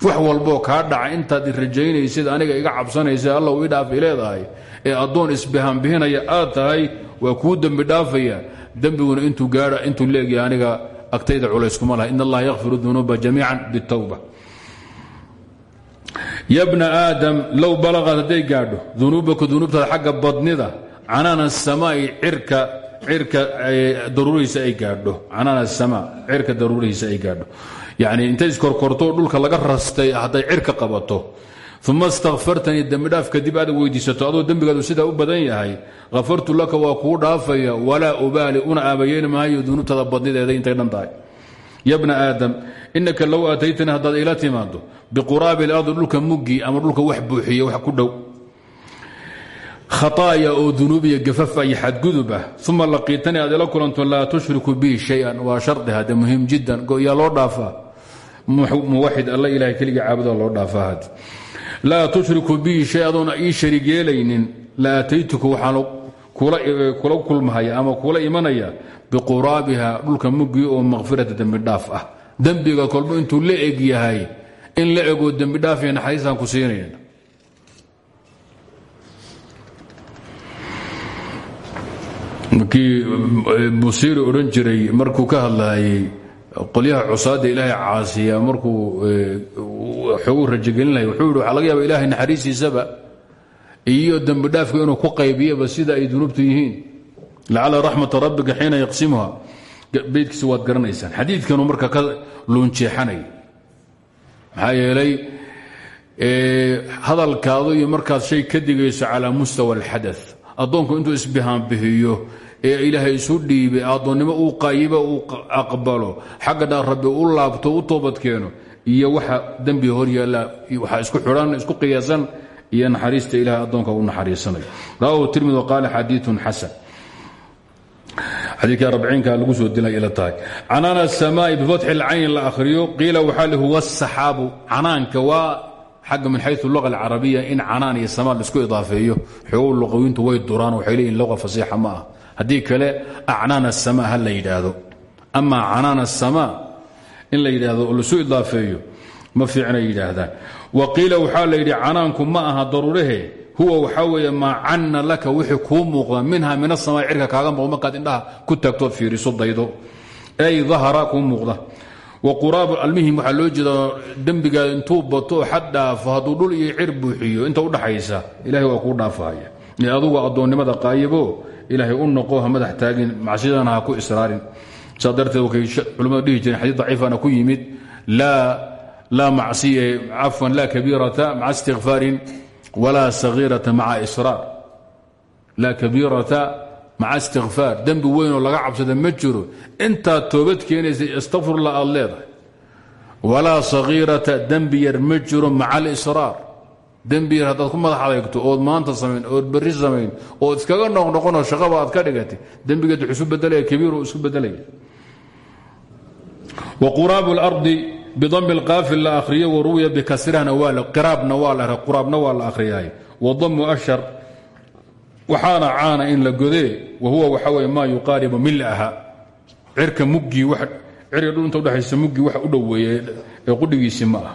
Wax walboo kaa dhaca intaad i rajaynaysid aniga iga cabsanaysa alla ii dhaaf leedahay. Ee addoon isbihanbihinaya aad tahay waa kuu dembi dhaafaya. Dembiguna intuu gaaa intuu leegya aniga agtayda culayskuma laha. In allaha yakfiru dunuuba jamiican bitowba ya bna aadam low balaqad hadday gaadho dunuubaka dunuubtaada xagga badnida canaana asamaai cirka cirka daruurihiisa ay gaadho. Canaan asama cirka daruurihiisa ay gaadho. Yacni intay iskorkorto dhulka laga rastay hadday cirka qabato. Uma istakfartanii dembidhaaf kadib aad adoo dembigaadu sidaa u badan yahay hafartu laka waa kuu dhaafaya walaa ubaali una aabayeyn maayo dunuubtada badnideeda intay dhan ya bna aadam inaka low aataytanii haddaad ila timaado biquraabi ilardi dhulka muggi ama dhulka wax buuxiya wax ku dhow. Khaaaya oo gafafa iyo xadgudub ah. Uma laqiitanii aad ila tushriku bii shayan waa shardi hade muhiim jiddan yaa loo dhaafaa muwaxid alla ilahay keligii caabuda loo dhaafaa had laa tushriku bii shay adoona ii la aataytuka waxaan kula kulmahaya ama kula imanaya biquraabiha dhulka mugii oo makfirata dembidhaaf ah. Dembiga kolbo intuu la eg yahay in la egoo dembidhaaf iyo naxariistaan ku siinayna markii busiiri odhan jiray markuu ka hadlaayey qolyaha cusaada ilaahay caasiya markuu xoogu rajogelinaya wuxuu yidhi waxaa laga yaaba ilaahay naxariistiisaba iyo dembidhaafka inuu ku qaybiyaba sida ay dunuubtu yihiin. Lacala raxmata rabbika xiina yaqsimuha beydkiisa waad garanaysaan. Xadiidkanuu marka ka luunjeexanay maxaa yeelay hadalkaadu iyo markaad shay ka digayso calaa mustawa alxada addoonku intuu isbihaanbihiyo ee ilaahay isu dhiibay addoonnimo uu qayiba uu aqbalo xagga dha rabbi u laabto u toobadkeeno iyo waxa dembiga hor yaalla waxaa isku xidhan isku qiyaasan iyo naxariista ilahay addoonka u naxariisanayo. Rawahu tirmid qaala xadiiun xasan. Xadiidka arbiciinka lagu soo dilay ila tahay canaana asamaa'i bifatxi lcayn la akhriyo qiila waxaa li huwa asaxaabu canaanka waa xagga min xayu luqa alcarabiya in canaan iyo samaa la isku idaafeeyo. Xogow luqawiintu way duraan waxay leeyihiin luqa fasiixa ma ah haddii kale acnaan asamaa ha la yidhaahdo. Amaa canaan asamaa in la yidhaahdo oo lasu idaafeeyo ma fiicnay yidhaahdaan wa qiila waxaa la yidhi canaanku ma aha daruurahe huwa waxaa weeye maa canna laka wixii kuu muuqda. Minha min asamaa cirka kaaga muuqda. Markaad indhaha ku taagtood fiiriso daydo. Ay dahara kuu muuqda. Wa quraabu almihim waxaa loo jeedaa dembigaa intuu bato oo xad dhul iyo cir buuxiyo inta udhaxaysa ilahay waa kuu dhaafahaya ee adugu addoonnimada qaayabo ilaahay u noqo madax taagin macsiyadana ku israarin. Saa darteed wakay culimmadu dhihi jireen xadiid daciifana ku yimid laa cafwan laa kabiirata maca istikfaarin walaa sagiirata maca israar laa kabiirata maca istikfaar dembi weynoo laga cabsada ma jiro intaad toobad keenaysa astaqfirullah aad leedahay walaa sagiirata dembi yar ma jiro maca alisraar dembi yar haddaad ku madax adeegto ood maanta samayn ood berri samayn ood iskaga noqnoqonoo shaqaba aad ka dhigatay dembigeed wuxuu isu bedelaya kabiiru isku bedelaya wa quraabu اlardi bidami اlqaafil la akhriyo waruwiya bikasrihna qiraabna waa la quraabna waa la akhriyaay wadamu ashar waxaana caana in la godee wa huwa waxa weye maa yuqaaribu milaha cirka muggii cirka dhul inta udhexaysa muggii wax u dhoweeye ee qudhigiisii ma ah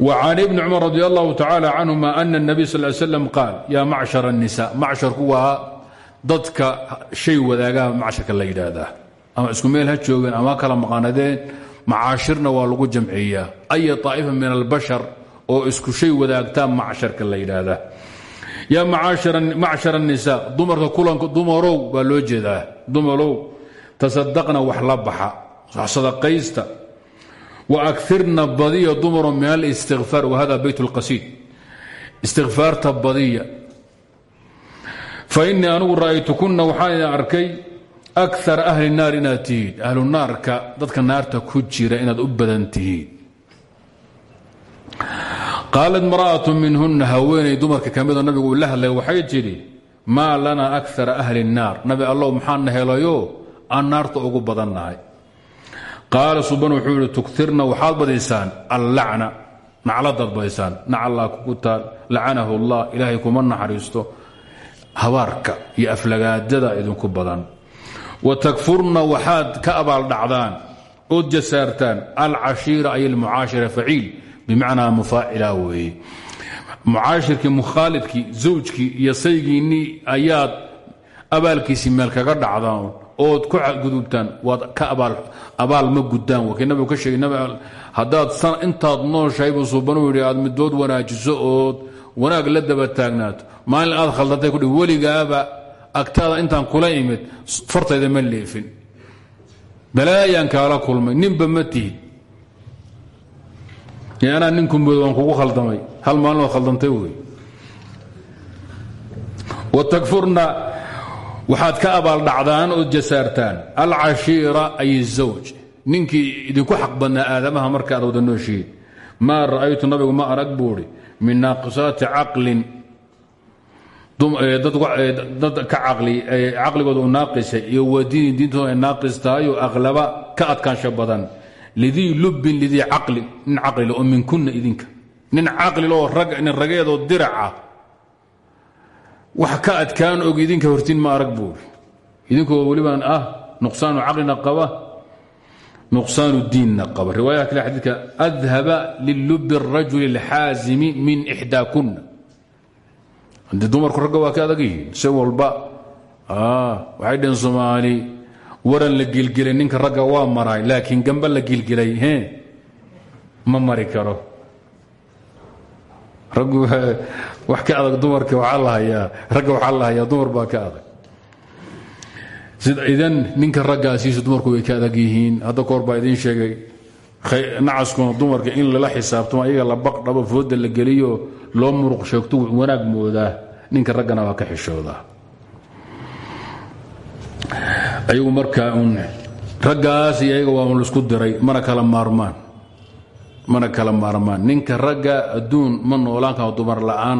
وcan ibni cumar radi allahu tacala canهuma ana الnabiy sal ly slam qaal yaa macshar الnisa macsharku waa dadka shay wadaagaa macsharka la yidhaahdaa ama isku meel ha joogeen ama kala maqaanadeen macaashirna waa lagu jamciyaa aya طaa'ifa min albashar oo isku shay wadaagtaa macsharka la yidhaahdaa yaa macshar الnisa dumarka kulanka dumarow baa loo jeedaa dumarow tasadaqna wax la baxa sadaqaysta waakirna badiya dumaro min alistikfaar wahada bayt اlqasiid istikfaarta badiya fainii anigu ra'aytukuna waxaan idin arkay akar ahli naar inaad tihiin. Ahlu naarka dadka naarta ku jira inaad u badan tihiin. Qaalat mara'atu minhuna haweenay dumarka ka midoo nabigu uu la hadlay waxay tidhi maa lana akara ahli الnaar nabi allow maxaana helayo aan naarta ugu badannahay. Qaala suban wuxuu yihi tukirna waxaad badaysaan allacna nacladaad badaysaan nacallaa kugu taal. Lacanahu allah ilaahay kuma naxariisto. Habaarka iyo aflagaadada idinku badan wa takfurna waxaad ka abaaldhacdaan ood jasaartaan alcashiira ay almucaashira faciil bimacnaa mufaacila weeye. Mucaashirkii mukhaalidkii zawjkii iyo saygiinnii ayaad abaalkiisii meel kaga dhacdaan ood ku gudubtaan waad ka abaal ma wakii nabigu ka sheegay haddaad intaad nooshahaybuu suubanu yidhi aad midood wanaajiso ood wanaag la daba taagnaato maalin aad weligaaba agtaada intaan kula imid fartayda ma leefin. Balaayaan kaala kulmay ninba ma tihid. Anaa waan kugu khaldamay hal maalin oo khaldantay wey watakfurna waxaad ka abaaldhacdaan ood jasaartaan alcashiira ay zawj. Ninkii idinku xaq badnaa aadamaha marka aad wada nooshihiin maa ra'aytu nabigu ma arag buuhi min naaqisaati caqlin dad ka caqligooda u naaqisay iyo wadiinin diintooda ay naaqis tahay oo aqlaba ka adkaansho badan lidii lubbin lidii caqlin nin caqlile oo minkunna idinka nin caqlile oo nin rageedoo diraca wax ka adkaan og idinka hortiin ma arag buuri idinkoo welibaan ah nuqsaanu caqlina qaba nuqsaanu diinna qaba riwaayaha kale xadiidka adhaba lilubi الrajuli اlxaazimi min ixdaakunna haddii dumarku ragga waa ka adag yihiin si walba waxay dhaheen soomaali waran la gilgilay ninka ragga waa maray laakiin gamba la gilgilay ma mari karo. Raggu *laughs* wax ka adag dumarka waxaa la hayaa ragga waxaa la hayaa dumar baa ka adag. Idan ninka raggaasiisa dumarku way ka adag yihiin hadda koor baa sheegay nacaskuna dumarka in lala xisaabtamo ayaga la baqdhabo fooda la geliyo loo muruq sheegto wanaag moodaa. Ninka raggana waa ka xishoodaa. Ayagu markaa un raggaas iyo ayaga waa la isku diray mana kala maarmaan. Mana kala maarmaan. Ninka ragga adduun ma noolaan karo dumar la'aan.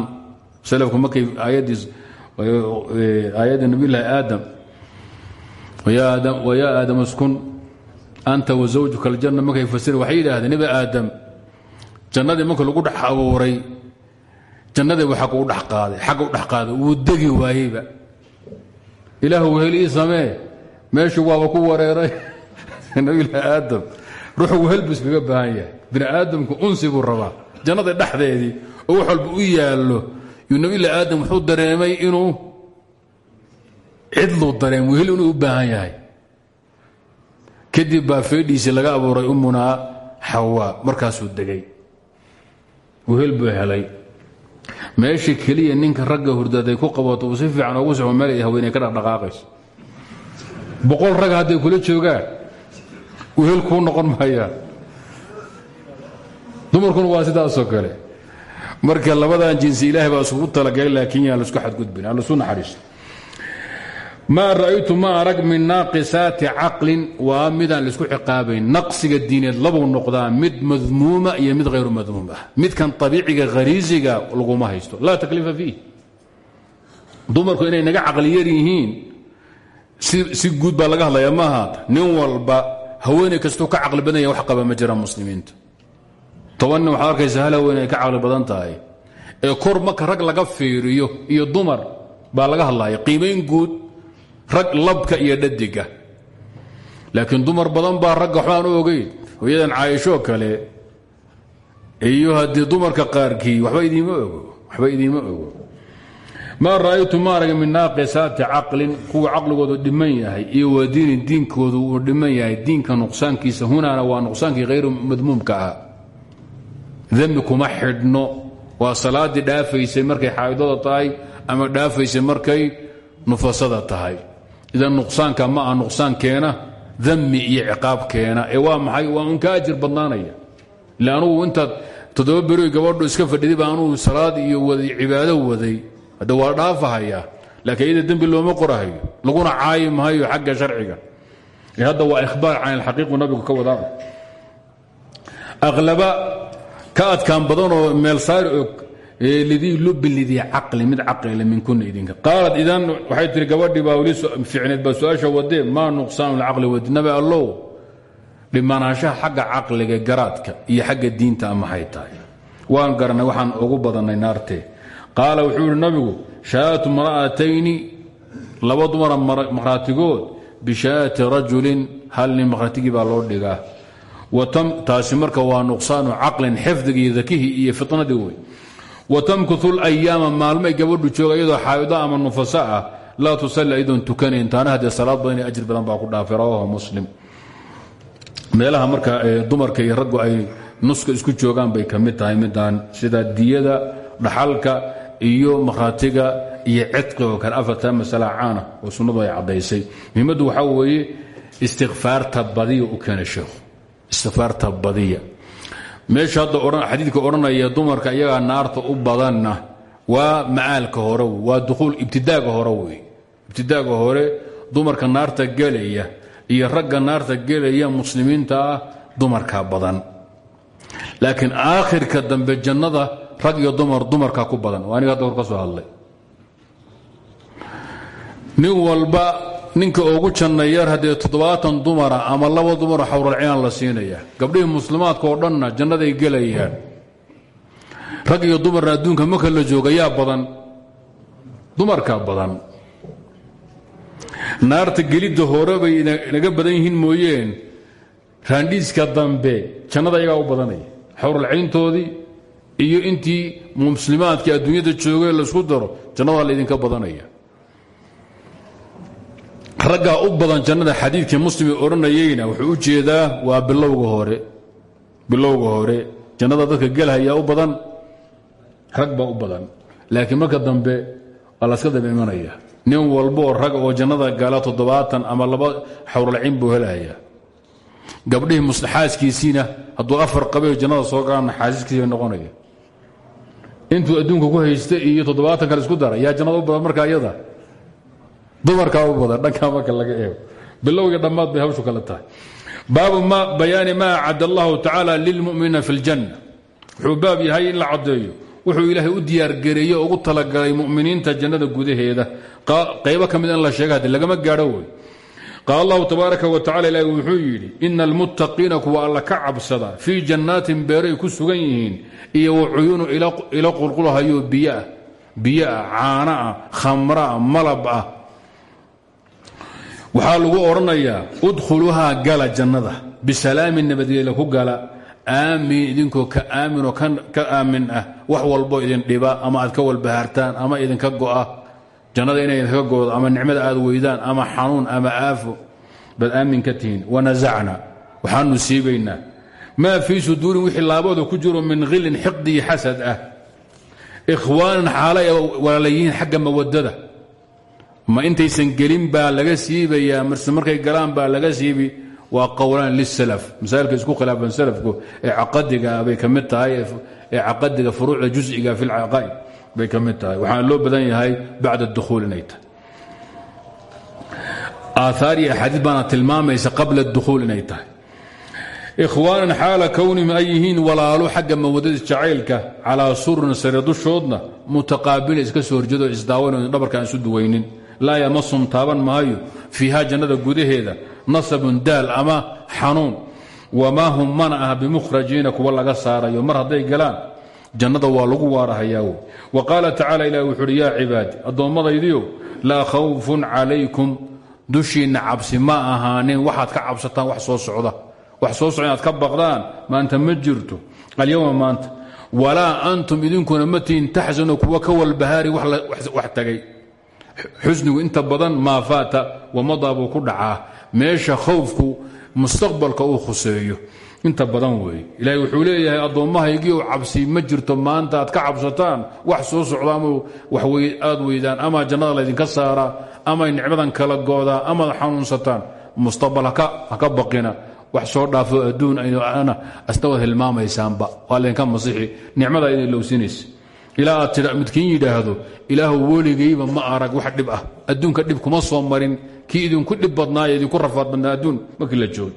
Salafku markay aayaddiis aayadda nabiyullaahi aadam wayaa aadam uskun anta wa zawjuka aljanna markay fasira waxay yidhaahdeen nebi aadam jannadii marka lagu dhex abuuray jannadii buu xagga u dhex qaaday xagga u dhex qaaday wuu degi waayeyba. Ilaah wehel ii samee meeshuu waaba ku wareeray. *laughs* Nabiyullaahi aadam ruuxu wehel buu iskaga baahan yahay. Bini aadamku unsi buu rabaa. Jannada dhexdeedii oo wax walba u yaallo yuu nabiyullaahi aadam wuxuu dareemay inuu cidluu dareem inuu u baahan yahay kadib baa feedhiisii laga abuuray ummunaa xawaa markaasuu degay. Wehel buu helay. Meesha keliya ninka ragga hurdaday ku qabato uu si fiican ugu soxo meel ay haweeney ka dhaqdhaqaaqayso boqol rag hadday kula joogaan wehel kuu noqon maayaan dumarkuna waa sidaasoo kale. Marka labadan jinsi ilaahay baa isugu talagalay laakiin yaan la isku xadgudbin aan laisu naxariiso maa ra'aytu ma arag min naaqisaati caqlin. Waa midaan la isku ciqaabayn naqsiga diineed labuu noqdaa mid madmuuma iyo mid hayru madmuum ah. Midkan abiiciga khariisiga laguma haysto. Laa takliifa fiih. Dumarku inay naga caqli yar yihiin si guud baa laga hadlaya maaha nin walba haweeney kastuu ka caqli badan yahay wax qaba ma jiraan muslimiinta. Toban nin waxaad arkaysa hal ka caqli badan tahay. Ee kor marka rag laga fiiriyo iyo dumar baa laga hadlaya. Qiimayn guud rag labka iyo dhadiga. Laakiin dumar badan baa ragga waxbaan u ogeyn. Hooyadan caayishoo kale iyo haddii dumarka qaarkii waba idiima ogo waxba idiima ogo. Maa ra'aytu ma arag min naaqisaati caqlin kuwa caqligoodu dhiman yahay iyo waa diinin diinkoodu uu dhiman yahay diinka nuqsaankiisa hunaana waa nuqsaankii hayru madmuumka ah dembi kuma xidhno waa salaadii dhaafaysay markay xaa'idada tahay ama dhaafaysay markay nufasada tahay idan nuqsaanka ma ah nuqsaan keena dami iyo ciqaab keena. Ee waa maxay? Waa un ka ajir badnaanaya. Ila anugu intaad toddoba beri gabadhu iska fadhiday baa anugu salaad iyo waday cibaado waday. Hadda waa dhaafahaya. Laakiin iyada dembi looma qorahayo. Laguna caayi maayo xagga sharciga. Ee hadda waa ihbaar can alxaqiiqu nabigu ka wadaa aqlaba ka adkaan badanoo meel saari og lidii lubin lidii caqli mid caqlile minkuna idinka. Qaalad idan waxay tihi gabadhii baa weli ficneed baa su'aasha wadee maa nuqsaanu lcaqli wadi nabi allow. Dhimanaanshaha xagga caqliga garaadka iyo xagga diinta maxay tahay. Waan garanay waxaan ugu badannay naartee qaala wuxuu yihi nabigu shahaatu mara'atayni laba dumara makhraatigood bishahaati rajulin hal nin makhratigii baa loo dhigaa. Taasi marka waa nuqsaanu caqlin xifdiga iyo dakihii iyo fitnadii wey watamkuu layaama maalmay gabadhu jooga iyadoo xaa'ido ama nufasa ah laa tusalli iyadoon tukanayn taana haddee salaad badan iyo ajir badan baa meelaha marka dumarka iyo raggu ay nuska isku joogaan bay ka tahay midaan sida diyada dhaxalka iyo makhraatiga iyo cidqiga oo kale. Afartaa oo sunnadu ay caddaysay. Muhiimaddu waxaa weeye istikfaarta badiya u keena sheekhu istikfaarta badiya meesha hadda xadiidka odhanaya dumarka iyagaa naarta u badanna waa macaalka hore waa duuul ibtidaaga hore wey. Ibtidaaga hore dumarka naarta gelaya iyo ragga naarta gelaya muslimiinta ah dumarka badan. Laakiin aakhirka dambe jannada rag iyo dumar dumarka ku badan. Aniga hadda hor ka soo hadlay. Nin walba ninka ugu janna yar haddee toddobaatan dumara ama laba dumaro xawralcinaan la siinaya gabdhihii muslimaadka oo dhanna jannaday gelayaan. Rag iyo dumarna adduunka maka la jooga yaa badan. Dumarka badan. Naarta gelidda hore bay naga badan yihiin mooyeen. Raandhiiska dambe jannada ayagaa u badanaya. Xawralcayntoodii iyo intii muslimaadkii adduunyada joogay laysku daro jannadaa laydinka badanaya raggaa u badan jannada xadiidkii muslim odhanayeyna wuxuu u jeedaa waa bilowga hore. Bilowga hore jannada dadka gelhayaa u badan rag u badan. Laakiin marka dambe waa laska daba nin walboo rag oo jannada gala toddobaatan ama laba xawralcin buu helaya gabdhihii muxaaskiisiina hadduu afar qabayo jannada soo gaana xaasiskiisi bay noqonaya intuu adduunka ku haysta iyo toddobaatan kale isku dara jannada u badan markaa iyada dumarkaa u badan dhankaa marka laga eego. Bilowga dhammaad bay hawshu kale tahay. Baabu bayaani ma acad allahu tacaala lilmuminiina fi ljanna wuxuu baab yahay in la caddeeyo. Wuxuu ilaahay u diyaargareeye ugu talagalay muminiinta jannada gudaheeda. Qaybo ka mid in la sheega haddi lagama gaadho wey qaal allahu tabaaraka wa tacala ilahi wuxuu yidhi ina almuttaqiina kuwa alla ka cabsada fii jannaatin beeray ku sugan yihiin iyo wa cuyuunu ila qulqulhayo biyoah biyoah caana ah khamraa malab ah waxaa lagu odhanayaa udkhuluuhaa gala jannada. Bisalaamin nabadgeela ku gala. Aamin idinkoo ka aaminoo ka aamin ah. Wax walbo idin dhiba ama aad ka walbahaartaan ama idinka go'a. Jannada inay idinka goodo ama nicmada aad weydaan ama xanuun ama aafo. Baad aamin ka tihiin. Waxaanu siibaynaa. Maa fii suduurin wixii laabooda ku jiro min khilin xiqdi iyo xasad ah. Ikhwaanan xaala ay walaalayihiin xagga mawadada ma intaysan gelin baa laga siibayaa marse markay galaan baa laga siibi. Waa qowlaan lisalaf masaailka isku khilaafan salafku ee caqadiga bay ka tahay ee caqadiga furuucda jus'iga fi lcaqaa'id bay ka tahay. Waxaana loo badan yahay bacda dukhuul inay tahay. Aaaar iyo axaadiid baana tilmaamaysa qabla dukhuul inay tahay. Ikhwaanan xaala kownihim ay yihiin walaalo xagga mawadada jacaylka calaa sururin sare dushoodna iska soo horjeedo isdaawan dhabarka laa yamasum taaban maayo fiiha jannada gudaheeda nasabun daal ama xanuun. Wamaa hum mana ah bimukhrajiina kuwa laga saarayo. Mar hadday galaan jannada waa lagu waarahayaawo wa qaala tacala ilah wuxu uhi yaa cibaadi addoommadaydiyo laa khawfun calaykum dushiinna cabsi ma ahaanin. Waxaad ka cabsataan wax soo socda. Wax soo socda inaad ka baqdaan maanta ma jirto. Alyowma maanta walaa antum idinkuna ma tihin taxsanu kuwa ka walbahaari wax tagay xusnigu inta badan maa faata wamadaa buu ku dhacaa. Meesha khowfku mustaqbalka uu khuseeyo. Inta badan weeye ilaahay wuxuu leeyahay addoommahaygii cabsi ma jirto maanta aad ka cabsataan. Wax soo socda ama aad weydaan. Ama jannada laydinka saaraa amay nicmadan kala goodaa amaad xanuunsataan. Mustaqbal ha ka baqina. Wax soo dhaafo adduun ana asna waad hilmaamaysaanba. Waa laydinka masixi nicmadaa idin lowsinaysa ilaa aad tia yidhaahdo ilaahu weligayba ma arag wax dhib ah. Adduunka dhib kuma soo marin. Kii idinku dhib badnaayo idinku rafaad badnaa adduun. Markii la joogo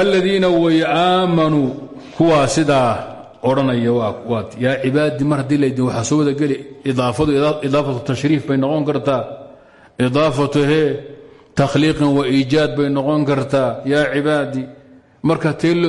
aladiina way aamanuu kuwaa sidaa odhanaya yaa cibaadi mar haddii laydin waxaa soo wada geli. Idaafadu idaafatu tashriif bay noqon kartaa. Idaafatu hee takhliiqin wa iijaad bay noqon kartaa. Yaa cibaadi marka teel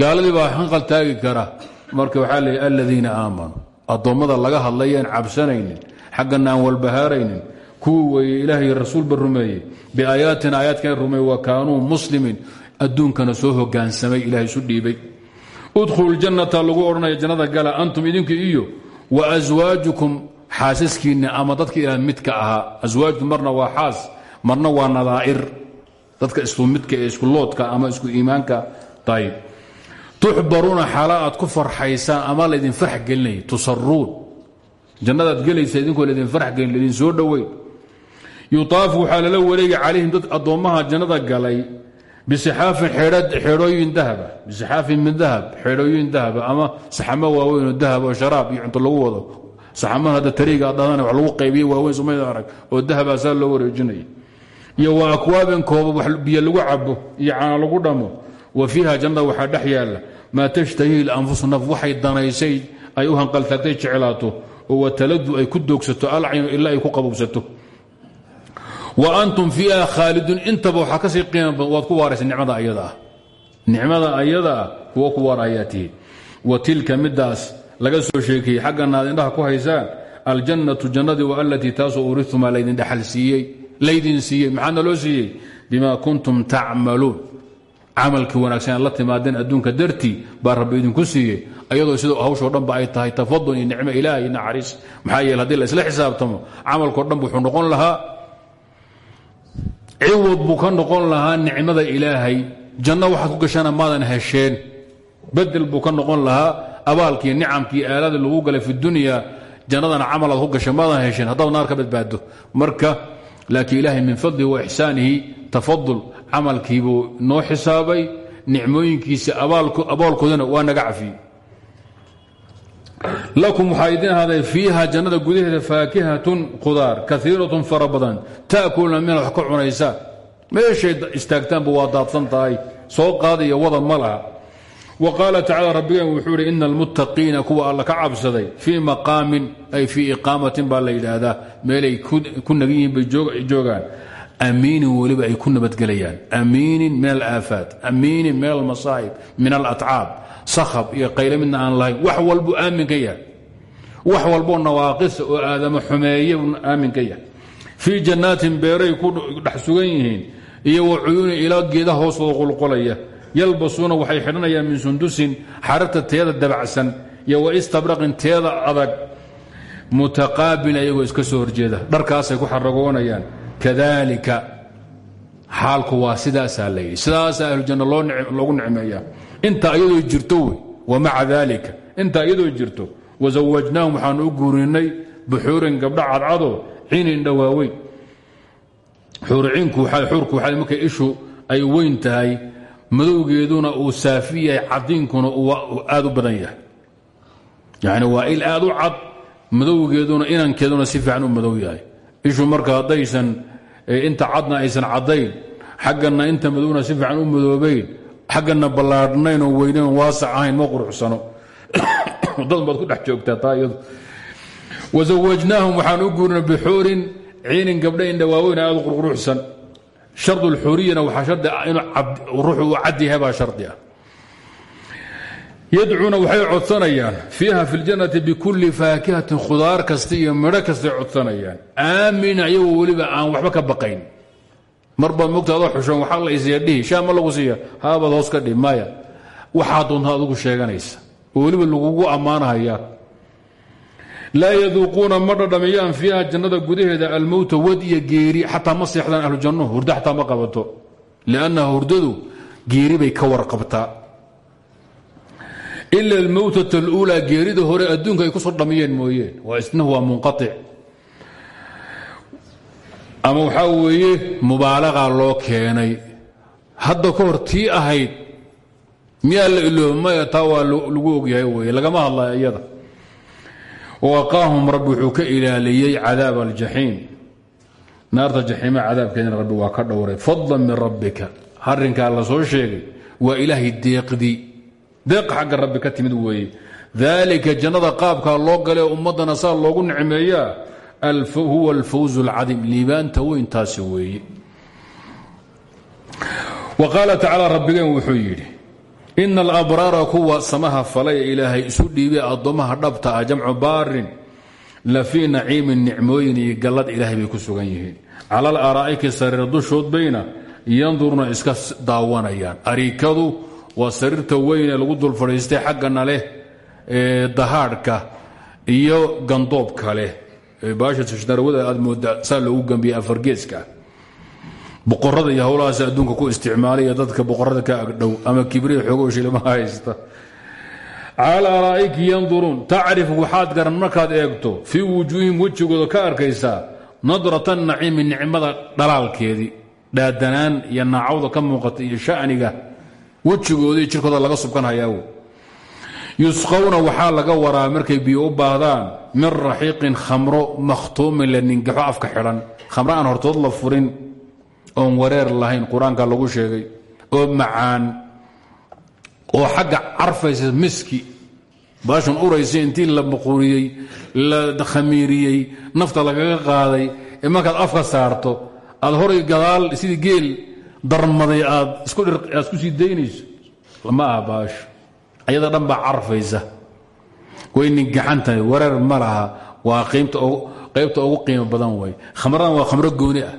gaaladii baa hanqal taagi kara marka waxaa leeyahy aladiina aamanuu addoommada laga hadlayaan cabsanaynin xaggana aan walbahaaraynin kuwii weeye ilaahay rasuulba rumeeyey biaayaatina aayaadkan rumeeye wa kaanuu muslimiin adduunkana soo hogaansamay ilahay isu dhiibay. Udkhulu ljannata lagu odhanaya jannada gala antum idinku iyo wa aswaajukum xaasaskiinna ama dadka ilaah midka ahaa. Aswaajku marna waa xaas marna waa nadaa'ir. Dadka isku midka ee isku loodka ama isku iimaanka ayb tuxbaruuna xaala aad ku farxaysaan ama laydin farx gelinaya tusaruun. Jannadaad gelaysa idinkoo laydin farx gelin laydin soo dhoweyn. Yutaafu waxaa lala wareegi dad addoommaha jannada galay bisixaafin xeedhooyin dahaba bisixaafin min dahab xeedhooyin dahaba ama saxamo waaweynoo dahab oo sharaab iyo cunto lagu wado. Saxamada hadda tariiga adhadan wax lagu qaybiye waaweyn arag oo dahaba saa loo iyo wa akwaabin kooba biyo lagu cabo iyo caana lagu dhamo wa fiiha jannada waxaa dhex yaalla maa tashtahihi lanfusu naf waxay danaysay ay u hanqaltaagtay jeclaato oo ay ku doogsato alcaynu ilaa ay ku qabowsato wa antum fiiha khaalidun intaba waxaa ka sii qiima ku waaraysa nicmada ayada ah. Nicmada ayada ah ku waar wa tilka midaas laga soo sheekeeyey xaggana aad indhaha ku haysaan aljannatu jannadii wa alatii taasoo uriumaa laydin dhexal laydin siiyey maxaana loo siiyey? Bima kuntum tacmaluun camalkii wanaagsan la timaadeen adduunka dartii baa rabbi idinku siiyey ayadoo sida hawshoo dhanba ay tahay tafadul iyo nicmo ilaah iyo naxariis. Maxaa la isla xisaabtamo camalkao dhan wuxuu noqon lahaa. Ciwad buu ka noqon lahaa nicmada ilaahay. Janno waxaad ku gashana maadan hesheen. Bedel buu ka noqon lahaa abaalkii nicamkii aaladii lagu galay fi dunya. Jannadana camalaad ku gasha maadan naar ka badbaado marka laakiin ilaahay min fadlihi wa ixsaanihi tafadul camalkiibuu noo xisaabay nicmooyinkiisa abaalkoodana waa naga cafiyey lakum waxaa idin ahaaday jannada gudaheeda faakihatun qudaar kaiiratun fara badan. Ta'kuluna mina wax meeshay istaagtaanba waa daadsan tahay. Soo qaadaya wada ma wa qaala tacala rabbigeen wuxuu idhi ina almuttaqiina kuwa alla ka cabsaday fii maqaamin ay fii iqaamatin baa la yidhaahdaa. Meelay ku nagan yihiin bay joogaan amiinin weliba ay ku nabadgelayaan amiinin min alaafaat amiinin min almasaa'ib min alatcaab sakhab iyo qayle midna aan lahayn wax walbuu aamin ka yahay wax walboo nawaaqisa oo aadamo xumeeye aamin ka yahay fii jannaatin beeray ku dhex sugan yihiin iyo wa cuyuuni ilaa geeda hoostooda qulqolaya yalbasuuna waxay xidhanayaan min sundusin xararta teeda dabacsan iyo wa istabraqin adag mutaqaabil ayagoo iska ku xaragoonayaan kadalika xaalku waa sidaasaa layidhi sidaasaa ahlujanna loogu nicmeeya intaa iyadoo jirto wey wamaca dalika intaa iyadoo jirto wasawajnaahum waxaanu u guurinay buxuurin gabdha cadcado cinin dhawaaweyn. Xuurku waxaa markay ishu ay weyn tahay madowgeeduna uu saafi yahay uu aad u badan yahay. Yani waa il aad u cad madowgeeduna inankeeduna si fiican u madow yahay. Ishu marka haddaysan inta cadna aysan caddayn xaggana inta madowna si fiican u madoobayn xaggana ballaadhnayn oo weynayn oo ahayn ma quruxsano. *coughs* Dad baad ku dhex joogtaa taa iyadu. Wasawajnaahum waxaan u guurinay bixuurin ciinin gabdha indhawaaweyn aad u qurquruxsan. Shard lxuriyana waxaa ah inuu ruuxu uu cad yahay baa yadcuuna waxay codsanayaan fiiha fi ljannati bikulli faakihatin khudaar kasta iyo midho kastay codsanayaan. Aamina iyagoo weliba aan baqayn. Mar baad mogta adoo waxaa la isiya dhihi ma lagu siiya. Haabaad hoos ka dhihi maya waxaa doonta adigu sheeganaysa oo weliba lagugu ammaanahaya. Laa yaduuquuna ma dhadhamiyaan fiiha jannada gudaheeda almowta geeri xataa ma seexdaan ahlu jannuhu hurdo xataa ma hurdadu geeri bay ka warqabtaa ila almowtat aluulaa geerida hore adduunka ay ku soo dhamiyeen mooyeen waa isnahu waa munqaic ama waxaa weeye mubaalaqa loo keenay hadda ka hor tii ahayd miyaa la ilooba maya taa waa lagu ogyahay weye lagama hadlaya iyada waqaahum rabbi wuxuu ka ilaaliyey cadaab aljaxiim naarta jaxiima cadaabkeedina rabbi waa ka dhowray fadlan min rabbika arrinkaa la soo sheegay waa ilaahay deeqdii deeq xagga rabbi ka timid weeye daalika jannada qaabkaa loo gale ummaddana saa loogu nicmeeyaa huwa alfawz alcadiim liibaanta weyntaasi weeye wa qaala tacaala rabbigeen wuxuu yidhi ina alabraara kuwa samaha falaya ilaahay isu dhiibay addoommaha dhabta ah jamcu baarin la fii naciimin nicmooyin iyo gallad ilaahay bay ku sugan yihiin. Cala alaraa'iki sariir dushood bayna yanduruna iska daawanayaan. Ariikadu waa sariirta weyn ee lagu dul fadhiistay xaggana leh dahaadhka iyo gandoobka leh. Baashadarwada aad mooda saa loogu gambiyey afargeeska boqorada iyo howlahaas adduunka ku isticmaalaya dadka boqorada ka agdhow ama kibriya xoogo shilima haysta cala araa'iki yanduruun tacrif waxaad garan markaad eegto fii wujuuhim wejigooda ka arkaysaa nadrata naciimi nicmada dhalaalkeedii dhaadanaan iyo naacawda ka muuqata iyo shaniga wejigooda iyo jirkooda laga subkanhayaawo yusqowna waxaa laga waraa markay biyo u baahdaan min raxiiqin khamro makhtuumin la ningaxo afka xidhan. Khamro aan hortood la furin oon wareer lahayn qur'aanka lagu sheegay oo macaan oo xagga carfaysa miski. Baashan uraysa intii la maquuriyey la khamiiriyey nafta lagaga qaaday ee markaad afka saarto aad horay gadaal sidii geel darmaday aad isku sii daynayso. Ma aha baasho ayada dhan baa carfaysa. Way ningaxan tahay. Wareer ma laha. Waa qaybta ugu qiimo badan way. Khamradan waa khamro gooni ah.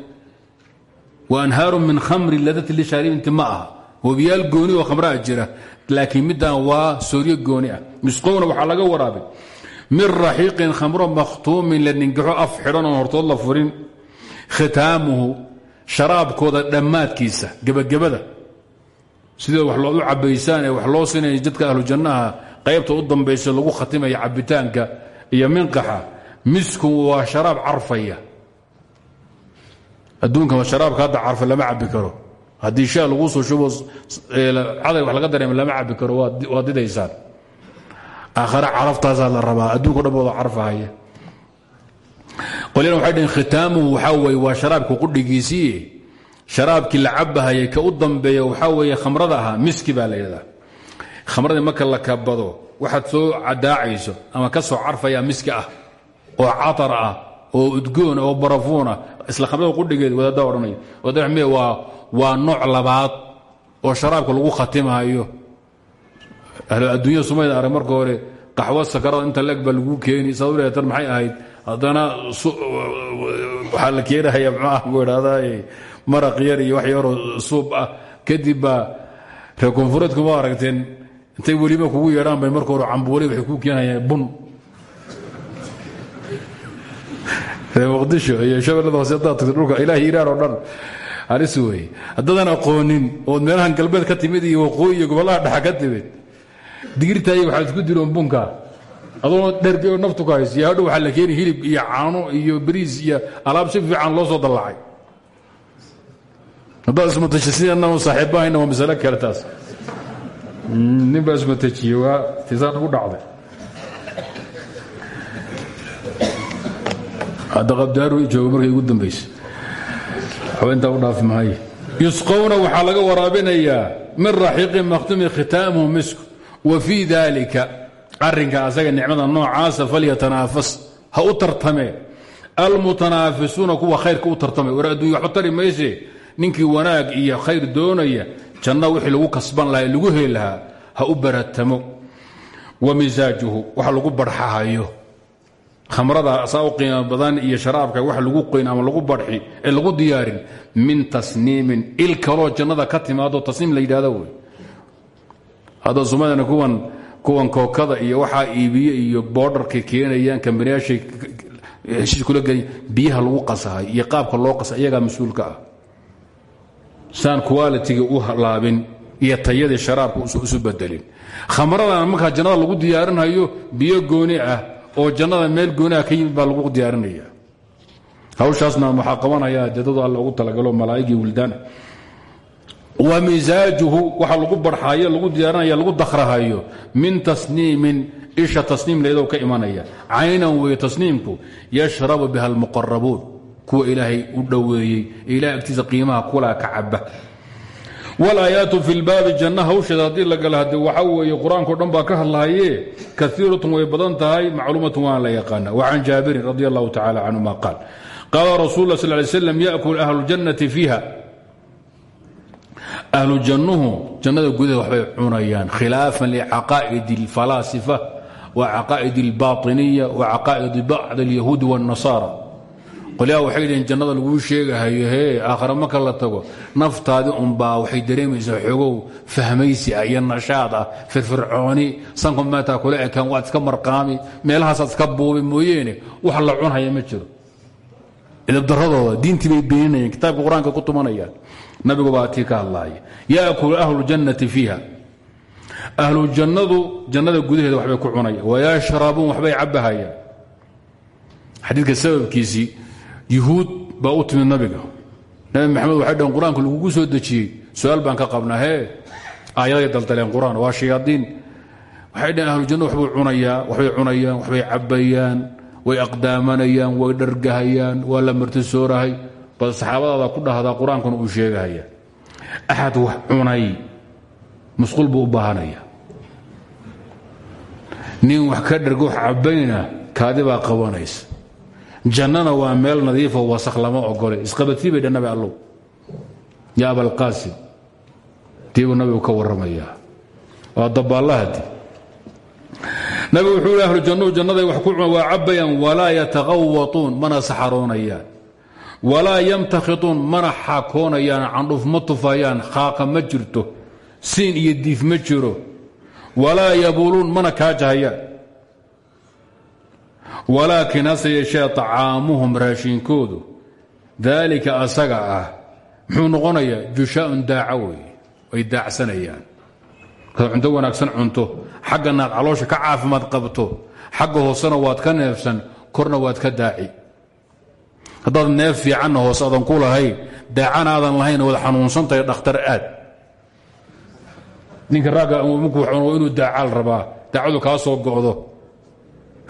Waanhaaru min khamri ladati lishaaribinti ma aha. Wabiyaal gooni oo khamraa jira. Laakiin middan waa sooryo gooni ah. Misqowna waxaa laga waraabay min raxiiqin khamro makhtuumin la ningaxo af xidhan oon furin. Khitaamuhu sharaabkooda dhammaadkiisa gebagabada. Sidee wax cabaysaan ee wax loo sinaya jadka ahlu jannaha qaybta u dambaysa lagu khatimaya cabitaanka iyo minqaxa miskun waa sharaab carfaya. Adduunka sharaabka hadda carfa lama cabi karo. Haddii shaa lagu soo shubo caday wax laga dareema lama cabi karo waa didaysaan. Aakhare caraftaasaa la rabaa adduunko dhan wada carfahaya qolyana waxay dhaheen khitaamuhu waxaa weeye waa sharaabka qudhigiisii. Sharaabkii la cabahayay ka u dambeeya waxaa weeye khamrada ahaa miski baa la yidhahdaa. Khamradii marka la kabado waxaad soo cadaacayso ama ka soo carfaya miski ah oo catar ah oo udgoon oo barafuuna isla khamrada qudhigeed wadaadda odhanaya wadaadda waa waa nooc labaad oo sharaabka lagu khatimahayo adduunyada sumayda arag marka hore qaxwo sakarada inta leeg baa lagu keeni sabableetan maxay ahayd haddana waxaa la keenahaya mxuah buu idhahdaa maraq yar iyo wax yaroo suub ah. Kadib baa reer koonfureedku ma aragteen intay weliba kugu yeedhaan bay marka hore cambuule waxay kuu keenayaan bun. *laughs* Reer muqdisho iyo shabeellada hoose haddaad tagto dhulka oo dhan. Halis weeye. Aqoonin ood meelahan galbeed ka timid iyo waqooyi iyo gobollaha dhexa ka timid digirtaayo waxaad isku diloon bunka adoo dhergeo naftu ka haysiya hadhow waxaa la keeni hilib iyo caano iyo bariis iyo alaab si fiican loo soo dallacay. Haddaad ismatajisiinanama saaxiibbahayna waa masalo kale taas. Nin baa ismatajiye waa tisaan ugu dhacday. Hadda qabdaaru jooga markay ugu dambaysa waxba intaa u dhaafi maayo yusqowna waxaa laga waraabinayaa min raxiiqin makhtumi khitaamuhu misku wa fii daalika arrinka asaga nicmada noocaasa falyatanaafas ha u tartamee almutanaafisuuna kuwa khayrka u tartamay war adduunya waxba tari mayse. Ninkii wanaag iyo khayr doonaya janna wixii lagu kasban lahaa lagu heli ha u baratamo. Wa misaajuhu waxa lagu barxahayo khamrada saa badan iyo sharaabka wax lagu qoyn ama lagu barxi ee lagu diyaarin min tasniimin il kaloo jannada ka timaado tasniim la yidhahdo wey. Hadda kuwan kuwan kookada iyo waxaa iibiye iyo boodharkay keenayaan kambaniyaashay heshiis kula gelay biyaha lagu qasahay iyo qaabka loo qasa iyagaa mas'uulka ah. Saan qualitiga u laabin iyo tayadii sharaabka isu bedelin khamradan markaa jannada lagu diyaarinhayo biyo gooni ah oo jannada meel goonaha ka yimid baa lagu diyaarinaya hawshaasna waxaa qabanaya alla ugu talagalo malaa'igii wildaana wa misaajuhu waxa lagu barxayo lagu diyaarinaya lagu dakhrahayo min tasniimin isha tasniim leedoo ka imanaya. Caynan weeye tasniimku yashrabu biha almuqarabuun kuwa ilaahay u dhoweeyey ilahay agtiisa qiimaha kulaa ka caba wlaayaatu fi lbaabi janna hawsheeda haddii la gala hade waxa weeye qur'aankao ka hadlahaye kaiiratun way badan tahay macluumatun waan la yaqaana. Wacan jaabirin radi allahu tacala canhuma qaal qaala rasul la sal ly slam yakul ahlu ljannati ahlu jannuhu jannada gudaheeda waxbay cunayaan khilaafan licaqaa'id اlfalaasifa wa caqaa'id اlbaطiniya wa caqaa'id bacd اlyahuudi wاnnasaara qolyaha waxay dhaheen jannada laguu sheegahayo hee aakhare marka la tago naftaadii unbaa waxay dareemaysaa xoogow fahmaysi ah iyo nashaad ah firfircooni sanku maataa kula ekaan waad iska marqaami meelahaasaad iska buubi mooyeene wax la cunhaya ma jiro idabdaradooda diintii bay beeninayeen kitaabka qur-aanka ku tumanayaan nabigu baa tii ka hadlaaya yaakulu ahlu ljannati fiiha. Ahlu jannadu jannada gudaheeda waxbay ku cunayaan wayashrabuun waxbay cabahayaan xadiidka sababkiisii yuhuud baa u timid nabiga. Nabi maxamed waxay dhaheen qur'aanka lagugu soo dejiyey su'aal baan ka qabnaa hee? Aayaday daldaleen qur'aan waa shayaadiin. Waxay dhaheen ahlujanna waxbuu cunayaa waxbay cunayaan waxbay cabbayaan way aqdaamanayaan way dhargahayaan waa la martisoorahay bal saxaabadaada ku dhahdaa qur'aankuna uu sheegahaya. Axad wax cunay musquul buu u baahanaya nin wax ka dharga wax cabbayna kaadi baa qabanaysa. Jannana waa meel nadiifo wasakh lama ogole isqabatii bay dha nabi allow. Ya abalqaasim tiibuu nabigu ka warramayaa. Waa dabaallahadi nabigu wuxuu yhi ahlu jannuhu wax ku cuna waa cabbayaan walaa yataqawatuun mana saxaroonayaan walaa yamtakhituun mana xaakoonayaan candhuf ma tufayaan khaaqa ma jirto siin iyo diif ma jiro. Walaa yabuluun mana kaajahayaan walaakiin hase yeeshee طacaamuhum raashinkoodu daalika asaga ah muxuu noqonayaa jushaaun daaca wey way daacsanayaan. Markaad cunto wanaagsan cunto xaggana aad caloosha ka caafimaad qabto xagga hoosena waad ka neefsan korna waad ka daaci haddaad neef fiicanna hoos adan ku lahayn daacan aadan lahayn wada xanuunsantahay dhakhtar aad. Ninka raagga markuu xuno inuu daacaal rabaa daacadu kaa soo go'do.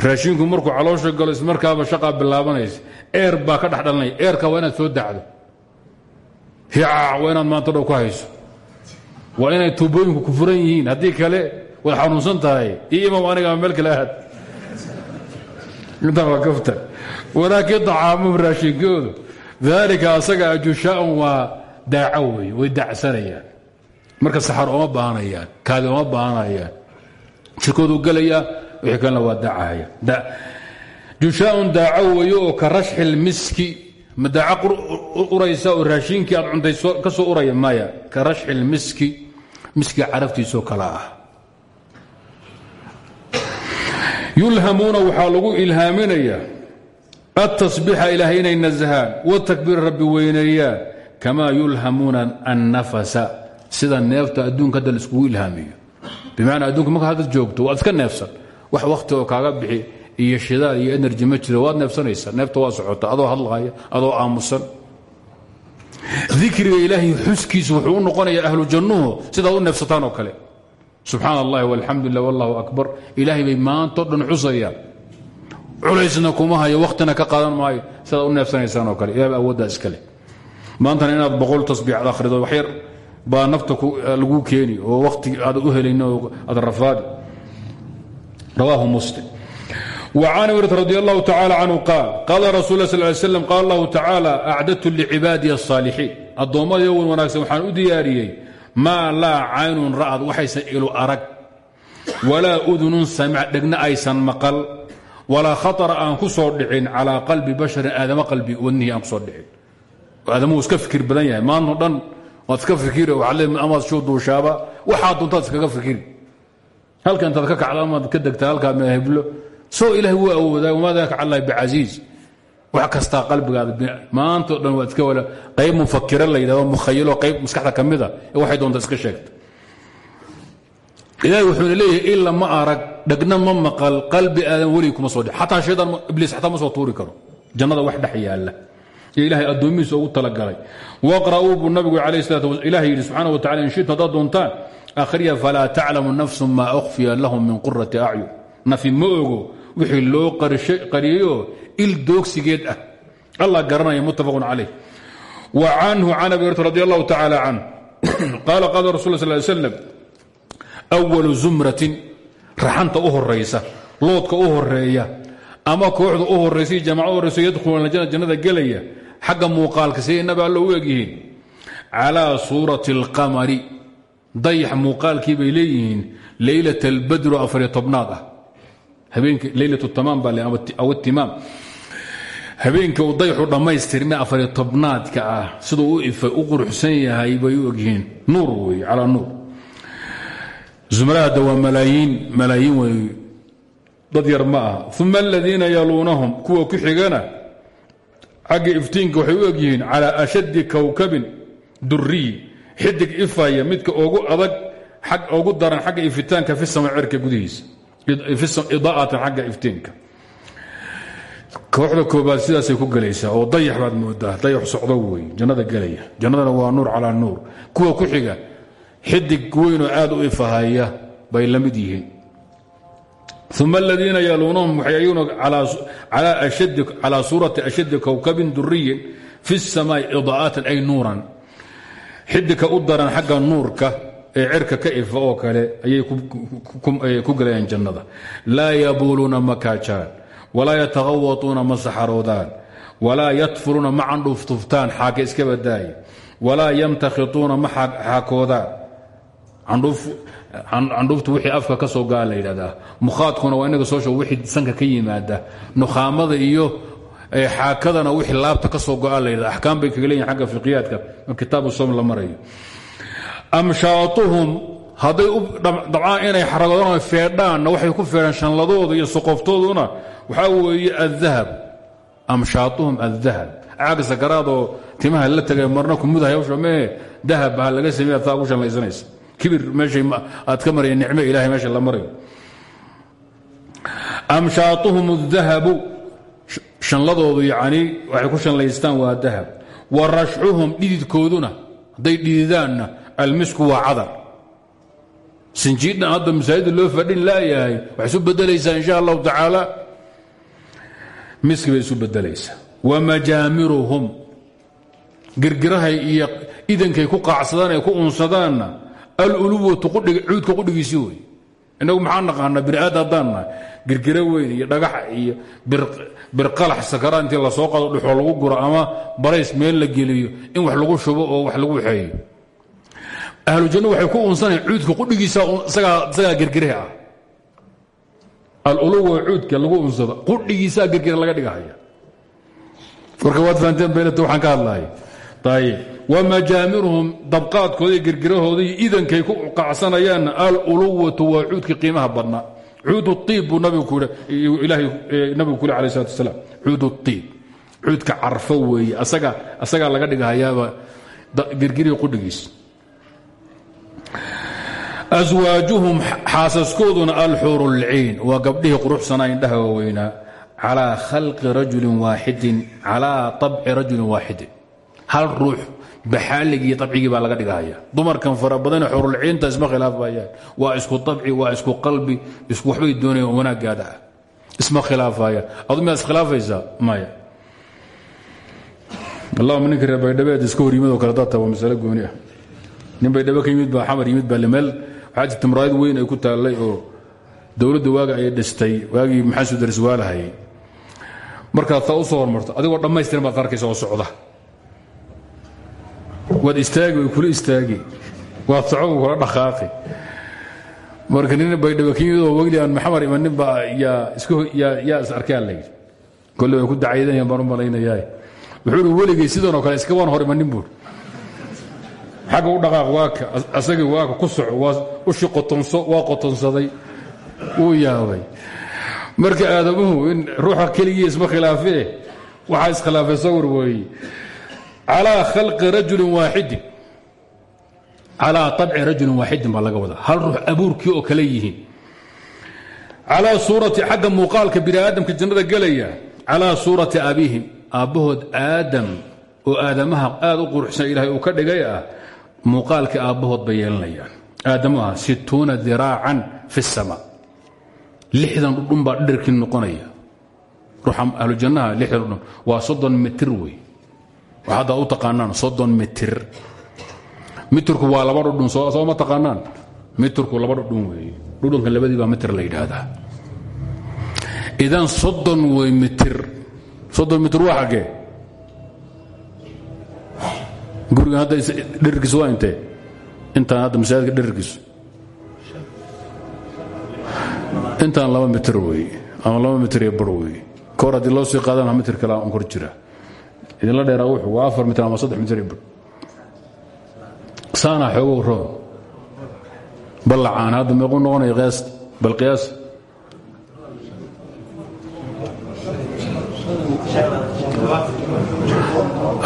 Raashinku markuu caloosha galo ismarkaaba shaqaa bilaabanaysa eer baa ka dhex dhalanaya eerka waa inaad soo dacdo hicac waa inaad maanta ku hayso. Waa inay tuubooyinku ku furan yihiin haddii kale waad xanuunsan tahay iyo imaam aniga meel kale aad intaa waa kafta walaakiin طacaamuhum raashinkoodu. Daalika asaga ajushaa'un waa daaco wey way dacsanayaan marka saxar oma baahanayaan kaadi oma baahanayaan jirkoodu gelayaa wixii kalena waa dacahaya jushaaun daaco weeye oo ka rashxi lmiski ma daaco uraysa oo raashiinkii aad cuntay ka soo uraya maya ka rashxi lmiski miskiga caraftiisoo kale ah yulhamuuna waxaa lagu ilhaaminaya atasbiixa ilaahay inay nasahaan watakbiir rabbi weyneeyaan kamaa yulhamuuna annafasa. Sida neefta adduunka hadda laiskugu ilhaamiyo. Bimacnaa adduunka marka hadda joogto waad iska neefsan. Wax wakhti oo kaaga bixi iyo shidaal iyo enerji ma jiro waad neefsanaysaa. Neefta waa socota adoo hadlaaya adoo aamusan. Dikriga ilaahay xuskiisu wuxuu u noqonayaa ahlu jannuhu sidaad u neefsataan oo kale subxaan allahi walxamdu lilah wallahu akbar ilaahay bay maantao dhan xusayaan culaysna kuma hayo wakhtina ka qaadan maayo sidaad u neefsanaysaan oo kale ilahay ba awooddaa iskale maantana inaad boqol tasbiixad akhrido waxyar baa nafta lagu keeni oo wakhti aad u helayn oo aad rafaadi rawaahu muslim وعن هريرة رضي الله تعالى عنه قال قال رسول الله صلى الله عليه وسلم قال الله تعالى أعددت لعبادي الصالحين الضومد يوم maa laa caynun ra'ad waxaysan ilu arag. Walaa udunun samic dhegna aysan maqal. Walaa khaطara aan ku soo dhicin calaa qalbi basharin aadama qalbi wadnihii aan ku soo dhicin. Aadamuhu iska fikir badan yahay maanto dhan waad iska fikir amaad shuu duushaaba waxaa duntaad iskaga fikiri. Halka intaad ka kacda amaad ka degtaa halkaa meeheblo soo ilaahi wuu awoodaa wamaadaka calahi bicasiiz wax kastaa qalbigaada maanta o dhan waa iska wala qayb mufakira la yidhahdo mukhayilo qayb maskaxda ka mida ee waxay doonta iska sheegta. Ilahi wuxuuna leeyahay ila ma arag dhegna ma maqal qalbi aadan weligii kuma soo dhe xataa shaydaan ibliis xataa ma soo tuuri karo. Jannada wax dhex yaalla. Ee ilaahay addoomihiisa ugu talagalay. Waqra'uu buu nabigu calayh salatu wa ilaah yidhi subxaana wa tacala in shitum haddaad doontaan akhriya falaa taclamu nafsu maa ukhfiya lahum min qurati acyun nafi ma ogo wixii loo qariyeyoo il doogsigeed ah. Allah garanaya muttafaqun calayh. Wa canhu can abi hurata radi allahu tacaala canh *clears throat* qaala qaala rasul sal ly slam awalu zumratin raxanta u horaysa loodka u horreeya ama kooxda u horaysa jamaca u jana jannada gelaya xagga muuqaalka siday nabi allo u egyihiin calaa suurati alqamari dayax muuqaalkii bay leeyihiin leylat albadru afariyo tobnaad ah habeenka leylat tamaam baa aw itimaam habeenka uu dayaxu dhammaystirma afariyo tobnaadka ah siduu u ifay u quruxsan yahay bay u ogyihiin. Nuur weeye calaa nuur. Zumrahada waa malaayiin malaayiin wey dad yar ma aha. Uma aladiina yaluunahum kuwa ku xigana xagga iftiinka waxay u egyihiin calaa ashaddi kowkabin duriyi xidig ifaya midka ugu adag ugu daran xagga ifitaanka fi sama cerka idaa'atan xagga iftiinka. Kooxda koobaad sidaasay ku gelaysaa oo dayax baad moodaa dayax socdo wey jannada gelaya jannadana waa nuur calaa nuur. Kuwa ku xiga xidig weynoo aad u ifahaya bay la mid yihiin. Uma aladiina yaluunahum waxay ayaguna calaa suurati ashaddi kowkabin duriyin fi الsamaai idaa'atan ay nuuran. Xidigka u daran xagga nuurka ee cirka ka ifa oo kale ayay ku gelayaan jannada. Laa yabuuluuna ma walaa yatakhawatuuna ma walaa yadfuruuna ma candhuuftuftaan iska badaaya walaa yamtakhituuna ma xaakoodaan. Candhuuftu wixii afka ka soo gaa mukhaadkuna waa inaga soo sheego wixii sanka ka yimaada. Nukhaamada iyo xaakadana wixii laabta ka soo go-a la yidhahda axkaam bay kaga leeyihiin xagga fiqiyaadka kitaabu som la marayo amshaatuhum hadday dabcaan inay xaragoodaan feedhaanna waxay ku feedhaan shanladooda iyo soqoftooduna waxaa weeye adahab amshaatuhum adahab caaga sakaraadoo timaha la tegay marna kumudahaya hawsha mee dahab ha laga sameeya taa ugu kibir meeshay aad ka maraya nicmo ilahay meesha la marayo amshaatuhum adahabu shanladoodu yacni waxay ku shanlaystaan waa dahab. Wa rashcuhum dhididkooduna hadday almisku waa cadar. Sinjiidhan hadda masaajidda loo fadhin laayahay waxay isu bedelaysaa insha allahu tacaala. Miski bay isu bedelaysaa. Wa majaamiruhum. Girgirahay iyo idankay ku qaacsadaan ay ku unsadaanna aluluwatu cuudka qudhigiisi wey inagu maxaa naqaanaa biniaad haddaan nahay. Girgira weyn iyo dhagax iyo birqalax sakara intii la soo qado dhuxoo lagu guro ama barays meel la geliyo in wax lagu shubo oo wax lagu waxeeyo ahlujanno waxay ku unsanayan cuudka qudhigiisa isagaa girgiraha ah. Aluluwa cuudka lagu unsado qudhigiisaa girgira laga dhigahaya. Warka waad fahanteen beelata waxaan ka hadlahay. Ayib wamajaamiruhum dabqaadkooda iyo girgirahooda iyo idankay ku qacsanayaan aluluwatu waa cuudkii qiimaha badnaa cuud iib buu nabigu ku yidhi alay slat asalaam cuud iib cuudka carfo weeye asagaa laga dhigahayaaba girgirihi qudhigiis aswaajuhum xaasaskooduna alxuuru lciin waa gabdhihii quruxsanaa indhaha waaweynaa calaa khalqi rajulin waaxidin calaa abci rajulin waaxidin hal ruux baxaaligii abcigii baa laga dhigahaya dumarkan fara badan xurulciinta isma khilaafayaan waa isku abci waa isku qalbi isku waxbay doonayaan wanaagaada ah isma khilaafayaan adu miyaad iskhilaafaysaa maya allahuma ninka reer baydhabeed iska hor yimid oo kale data waa masale gooni ah nin baydhabe ka yimid baa xamar yimid baa limeel waxaa jirta weyn ay ku taallay oo dowladda waaga ay dhistay. Waagii maxaasud dariswaalahayay markaad taa u soo hormarto adigoo dhammaystiran baad arkaysa oo socda. Waad istaagi way kula istaagi. Waad soco kula dhaqaaqi. Marka nin baydhabo ka yimid oo wegli aan maxamar imanin baa yaa yaa is arkaan layidhi kolle way ku dacaydanayaan baan u malaynayaa wuxuu weligay sidanoo kale iska waan hor imanin buuri xagga u dhaqaaq waaka asagii waaka ku soco waa ushi qotonso waa qotonsaday. Wuu yaabay. Marka aadamuhu in ruuxa keligii isma khilaafee waxaa iskhilaafay sawir weeye calaa khalqi rajulin waaxidin calaa abci rajulin waaxidin baa laga wadaa. Hal ruux abuurkii oo kale yihiin. Calaa suurati xagga muuqaalka bini aadamka jannada gelaya calaa suurati abiihim aabbahood aadam oo aadamaha aad u quruxsan ilaahay uu ka dhigay ah muuqaalkii aabbahood bay yeelanayaan. Aadamuha situuna diraacan fi اsama lixdan dhudhun baa dhirkii noqonaya. Ruuxa ahlujannaha lixdan dhudhun. Waa soddon mitir wey. Wax haddaad u taqaanaan soddon mitir waa laba dhudhun soo ma taqaanaan? Mitirku laba dhudhun weeye dhudhunka labadii baa mitir la yidhaahdaa. Idan soddon wey mitir soddon mitir waa xaggee gurigan hadda dhirirkiisu waa intee? Intaan hadda masaajidka dhirirkiisu intaan laba mitir wey ama laba mitir iyo bar wey haddii loo sii qaadana mitir kale on kor jira. Idinla dheeraa wuxuu waa afar mitir ama saddex mitir bar. Saana xoogow roon. Ballacaan hadda meequu noqonaya qiyaas bal qiyaas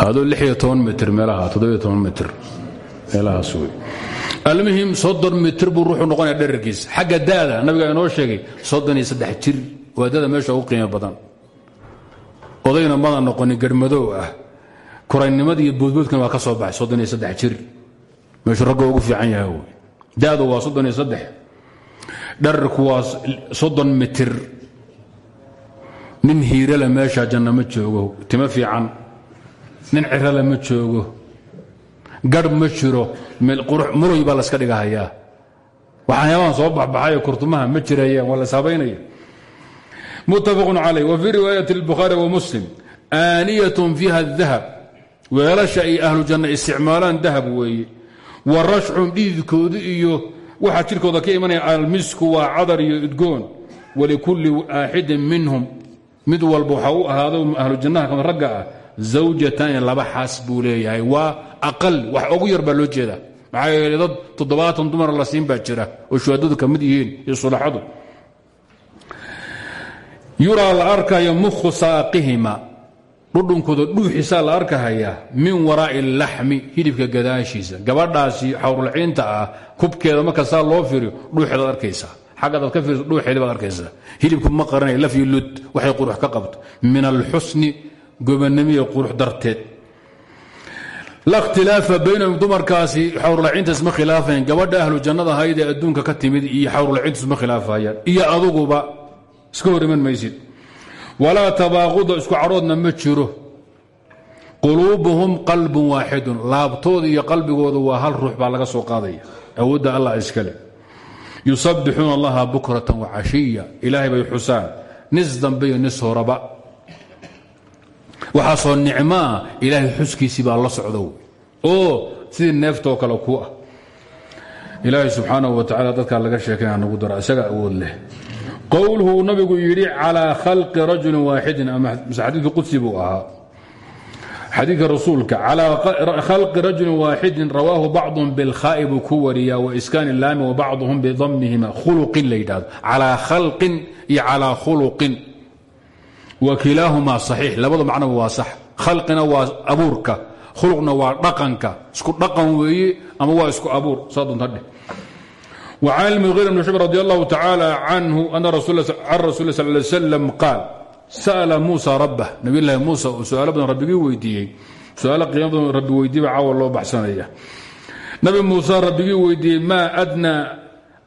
adoo mitir meelaha mitir meelahaas wey almuhim soddon mitir buu ruuxu noqonaya dherarkiisa xagga da'da nabiga inoo sheegay soddon iyo saddex jir waa dada meesha ugu qiimo badan odayna madan noqonin garhmadow ah kuraynimada iyo boodboodkana waa ka soo baxay soddon iyo saddex jir meeshuu ragga ugu fiican yahay wey da'du waa soddon iyo saddex dherarku waa soddon mitir nin nin cirala ma joogo. Garh ma jiro. Muroy baa laska dhigahayaa. Waxaayaabahan soo baxbaxayo kurtumaha ma jirayaan waa la saabaynaya muttafaqun calayh wa fii riwaayati اlbukhaari wa muslim. Aaniyatun fiiha dahab. Weelasha ay ahlu janna isticmaalaan dahab weeye. Wa rashcun dhididkoodu iyo waxaa jirkooda ka imanaya almisku waa cadar iyo idgoon walikulli waaxidin minhum. Mid walba waxaa u ahaado ahlu jannaha kama zawjataani laba xaas buu leeyahay. Waa aqal wax ugu yar baa loo jeedaa. Maxaa yeele dad toddobaatan dumar la siin baa jira oo shuhadadu ka mid yihiin iyo sulaxadu. Yuraa la arkayo mukhu saaqihima. Dhudhunkooda dhuuxiisaa la arkahayaa min waraa'i laxmi hilibka gadaashiisa. Gabadhaasi xawrulciinta ah kubkeeda marka saa loo firiyo dhuuxeedaad arkaysaa. Xaggadaad ka fiirso dhuuxeedi baad hilibku ma qaranaya laf iyo lud waxay qurux ka qabto. Min alxusni gobannimiya qurux darteed. La khtilaafa baynahum dumarkaasi xawrulacintas ma khilaafayan gabadha ahlu jannada ahayd ee ka timid iyo xawrulacintas ma khilaafayaan iyo aduguba iska hor iman maysid. Walaa tabaaquda isku cadhoodna ma jiro. Quluubuhum qalbun waaxidun laabtooda iyo qalbigooda waa hal ruux baa laga soo qaadaya. Awoodda allah iskale. Yusabbixuuna allaha bukratan wacashiya ilaahay bay xusaan. Nis dambe iyo nis horaba waxaasoo nicmaa ilaahay xuskiisii baa la socdow. Oo sidii neeftoo kale ku ah. Ilaahay subxaanahu wa tacaala dadkaa laga sheekaya nagu dara isaga awood leh. Qowluhu nabigu yidhi calaa khalqi rajulin waaxidin amase xadiidka qudsi buu ahaa. Xadiidka rasuulka calaa khalqi rajulin waaxidin rawaahu bacdun bilkhaa'i buu ku wa iskaani laami wa bacduhum bidamihima khuluqin la yidhahdo khalqin iyo calaa khuluqin wa kilaahumaa saxiix. Labada waa sax. Khalqina waa abuurka khuluqna waa dhaqanka. Isku dhaqan weeye ama waa isku abuur? Saa doontadheh wcan almuhiira bn shucb radi allahu tacaala canhu an rasul sal slam qaal sa'la muusa rabbah. Nabiylahi muusa uu su'aalo badan rabbigii weydiiyey. Su'aalo qiimo rabbi weydiiba caawa loo baxsanaya. Nabi muuse rabbigii weydiiyey maa adnaa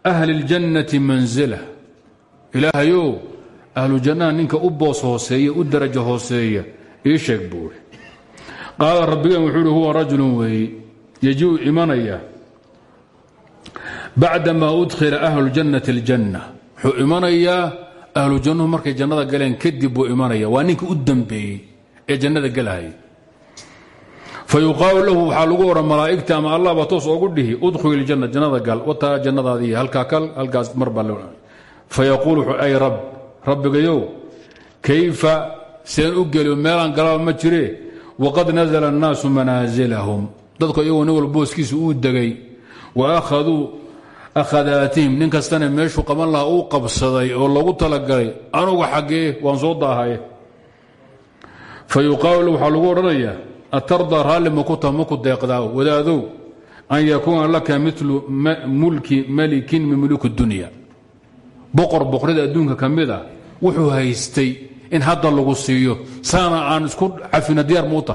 ahli اljannati manzila. Ilaahayow ahlu jannaa ninka u boos hooseeya u darajo hooseeya ii sheeg buu qaala rabbigan wuxuu hi huwa rajulun weeye yajibu imanaya bacdamaa udkhila ahlujannati aljanna. Wuxuu imanayaa ahlu jannuhu markay jannada galeen kadib buu imanaya. Waa ninka u dembeeyey ee jannada galahaya fa lahu waxaa lagu odhan malaa'igta ama allah baa toos ogu dhihi udkhul iljanna jannada gal wataa jannadaadiiy halkaa kal halkaas mar baa ay rab rabbigayow kayfa seen u geliyo meelaan galaba ma jiree waqad nazala annaasu manaasilahum dadku iyagoo nin wal booskiisa uu degay wa akhaduu akhadaatihim nin kastana meeshuu qaban lahaa uu qabsaday oo loogu talagalay anuga xaggee waan soo daahaye. Fa yuqaalu waxaa lagu odhanayaa atardaa raalli maku ta maku deeqdaa wadaadow an yakuuna laka milu mulki malikin min muluki dunya boqor boqorada adduunka ka mid a wuxuu haystay in hadda lagu siiyo saana aan isku cafina diyaar muuta.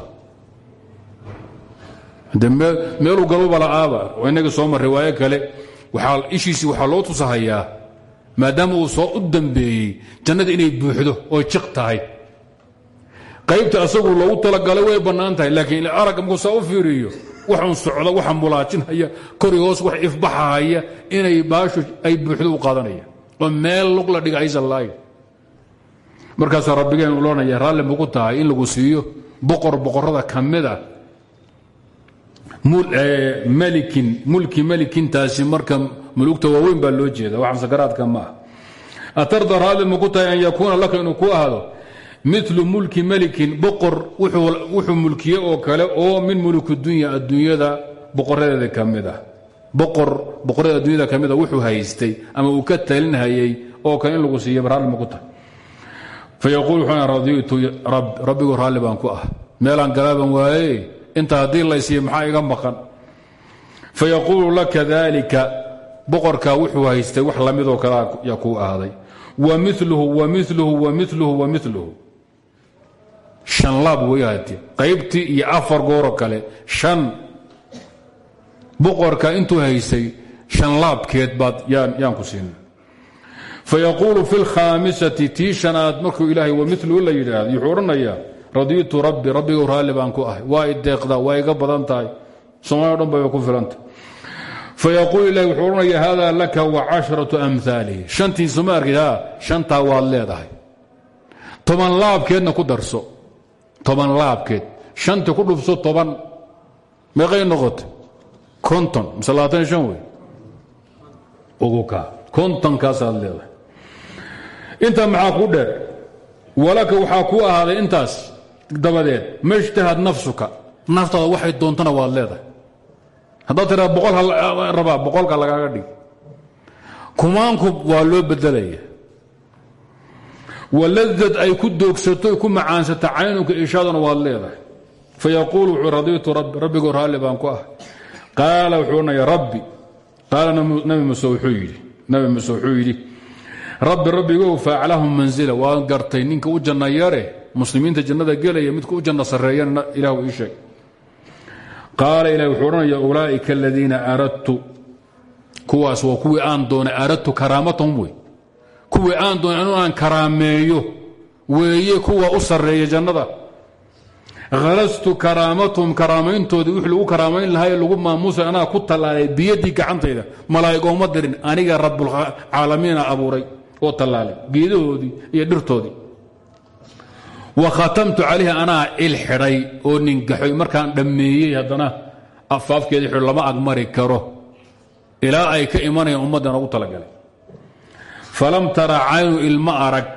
Meeluu galbaba la'aaba inagii soo marray waayo kale ishiisii waxaa loo tusahayaa maadaama uu soo u dambeeyey jannada inay buuxdo oo jiq tahay. Qaybta asagu loogu talagalay way bannaan tahay laakiin aragga markuu saa u fiiriyo waxun socda waxa mulaajinhaya kori hoos wax ifbaxahaya inay baashu ay buuxdo u qaadanaya oo meel lug la dhiga aysan laayo markaasaa rabbigeen uloonaya raalli maku tahay in lagu siiyo boqor boqorada ka mid a malikin mulki malikintaasi marka mulugta waaweyn baa loo jeeda wax masakaraadka ma ah atarda raalli tahay an yakuuna laka inuu ku ahdo milu mulki malikin boqor wuxuu mulkiye oo kale oo min muluki dunya adduunyada boqoradeeda ka mid ah boqor boqorada adduunyada ka wuxuu haystay ama uu ka talinhayay oo kale lagu siiya raalli maku tahay. Fayaquul wuxuu radiitu rabbigu ku ah meelaan galaaban waaye? Inta haddii laysiiye maxaa iga maqan? Fayaquulu laka dalika boqorkaa wuxuu haystay wax lamidoo kale yaa kuu ahday wa miluhu wa miluhu wa miluhu wa miluhu shan laab weyhaate qaybtii iyo afar gooro kale shan boqorka intuu haystay shan laabkeed baad yaan ku siin fayaquulu fi lkhaamisati tii shanaad markuu ilaahay wa miluhu la yidhaahdo wuxuu odhanayaa radiitu rabbi rabbigu raalli baan ku ahay. Waa ideeqda waa iga badan tahay. Somalia o dhan bay ku filanta fayaquul ilahi wuxuu odhanaya hada laka wa casharatu amhaalihi shantii soma arkid ha shantaa waad leedahay. Toban laabkeedna konton mise labaatan shan wey ugu kaa kontonkaasaad leedahay intaa maxaa ku dheer walaka waxaa kuu ahaaday intaas dabadeed mashtahad nafsuka naftaada waxay doontana waad leedahay haddaad tiraa boqol rabaa boqolka lagaaga dhig kumaanku waa loo bedelaya waladad ay ku doogsato ku macaansata caynuka ishaaduna waad leedahay fayaquul wuxuu radiitu rabbi rabbigoo raalli baan ku ahay qaala wuxuu odhanaya rabbi. Qaala nabi muuse wuxuu yidhi rabbi rabbigow faaclahum manzila. Waan gartay ninka u janna yare muslimiinta jannada gelaya midka u janno sarreeyana ilah ii sheeg. Qaala ilahi wuxuu odhanaya ulaa'ika aladiina aradtu. Kuwaas waa kuwii aan doonay aradtu karaamatahum wey. Kuwii aan doonay inuu aan karaameeyo. Weeye kuwa u sarreeya jannada halastu karaamatahum karaamayntoodii wix lagu karaamayn lahaa lagu maamuusay anaa ku tallaalay biyadii gacantayda. Malaa'ig ooma dirin aniga rabbulcaalamiina abuuray oo tallaalay geedahoodii iyo dhirtoodii. Wa khatamtu calayhi anaa il xidhay oo ningaxoy. Markaan dhammeeyey haddana afaafkeeda xidho lama agmari karo. Ilaa ay ka imanayaan ummaddan ugu talagalay. Falam tara caynu ilma arag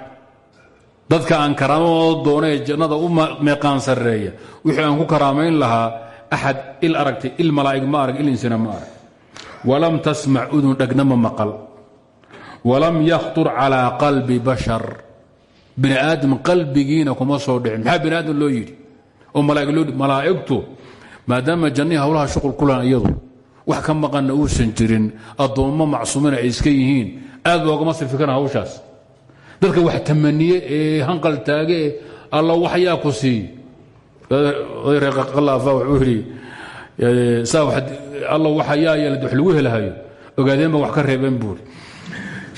dadka aan karaamadooda doonee jannada u meeqaan sarreeya wixii aan ku karaamayn lahaa axad il aragtay il malaa'ig ma arag il insina ma arag. Walam tasmac udun dhegna ma maqal. Walam yakhtur calaa qalbi bashar. Bini aadam qalbigiina kuma soo dhicin. Maxaa bini aadam loo yidhi? Oo malaa'ig loo malaa'igtu maadaama jannihii hawlaha shuqul kulan iyadu wax ka maqanna uusan jirin addoommo macsuumina ay iska yihiin aad loogama sifikana hawshaas dadka wax tamaniye ee hanqal taage alla waxyaa ku siiy reeqalaafa wuxuu yidhi alla waxayaa yeelad wax lagu helahayo. Ogaadeen ba wax ka reebeen buuri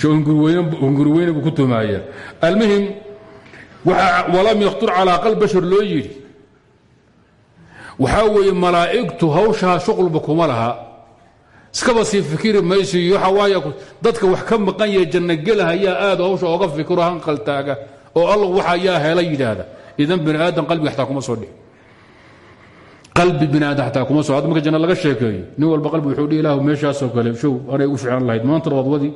hunguriweyne buu ku tumaaya almuhim walam yakhtur calaa qal bashar loo yidhi. Waxaa weeye malaa'igtu hawshaa shuqulba kuma laha iskaba sii fikiri mayso iyo waxa waaya dadka wax ka maqan yahe janno gelahayaa aad hawsha ooga fikiro hanqal taaga oo alla waxa yaa hela yidhaahda. Idan bini aadam qalbiga xataa kuma soo dhici. Qalbi bini aadam xataa kuma soo marka janno laga sheekeeyo nin walba qalbi wuxuu dhihi ilaahu meeshaasoo kale show anay u fiican lahayd. Maanta waad wadi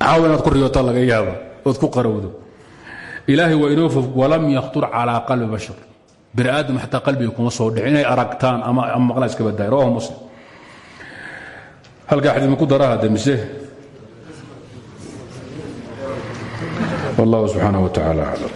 caawa inaad ku riyoota laga yaaba ood ku qarowdo. Ilaahay waa inoo fog walam yakhtur calaa qalbi bashar. Bini aadam xataa qalbiga kuma soo dhici. Inay aragtaan ama maqlaan iska badaayo rawahu muslim halkaa xadiid ma ku daraa hadde mise wallahu subxaanaه wa tacaala aclam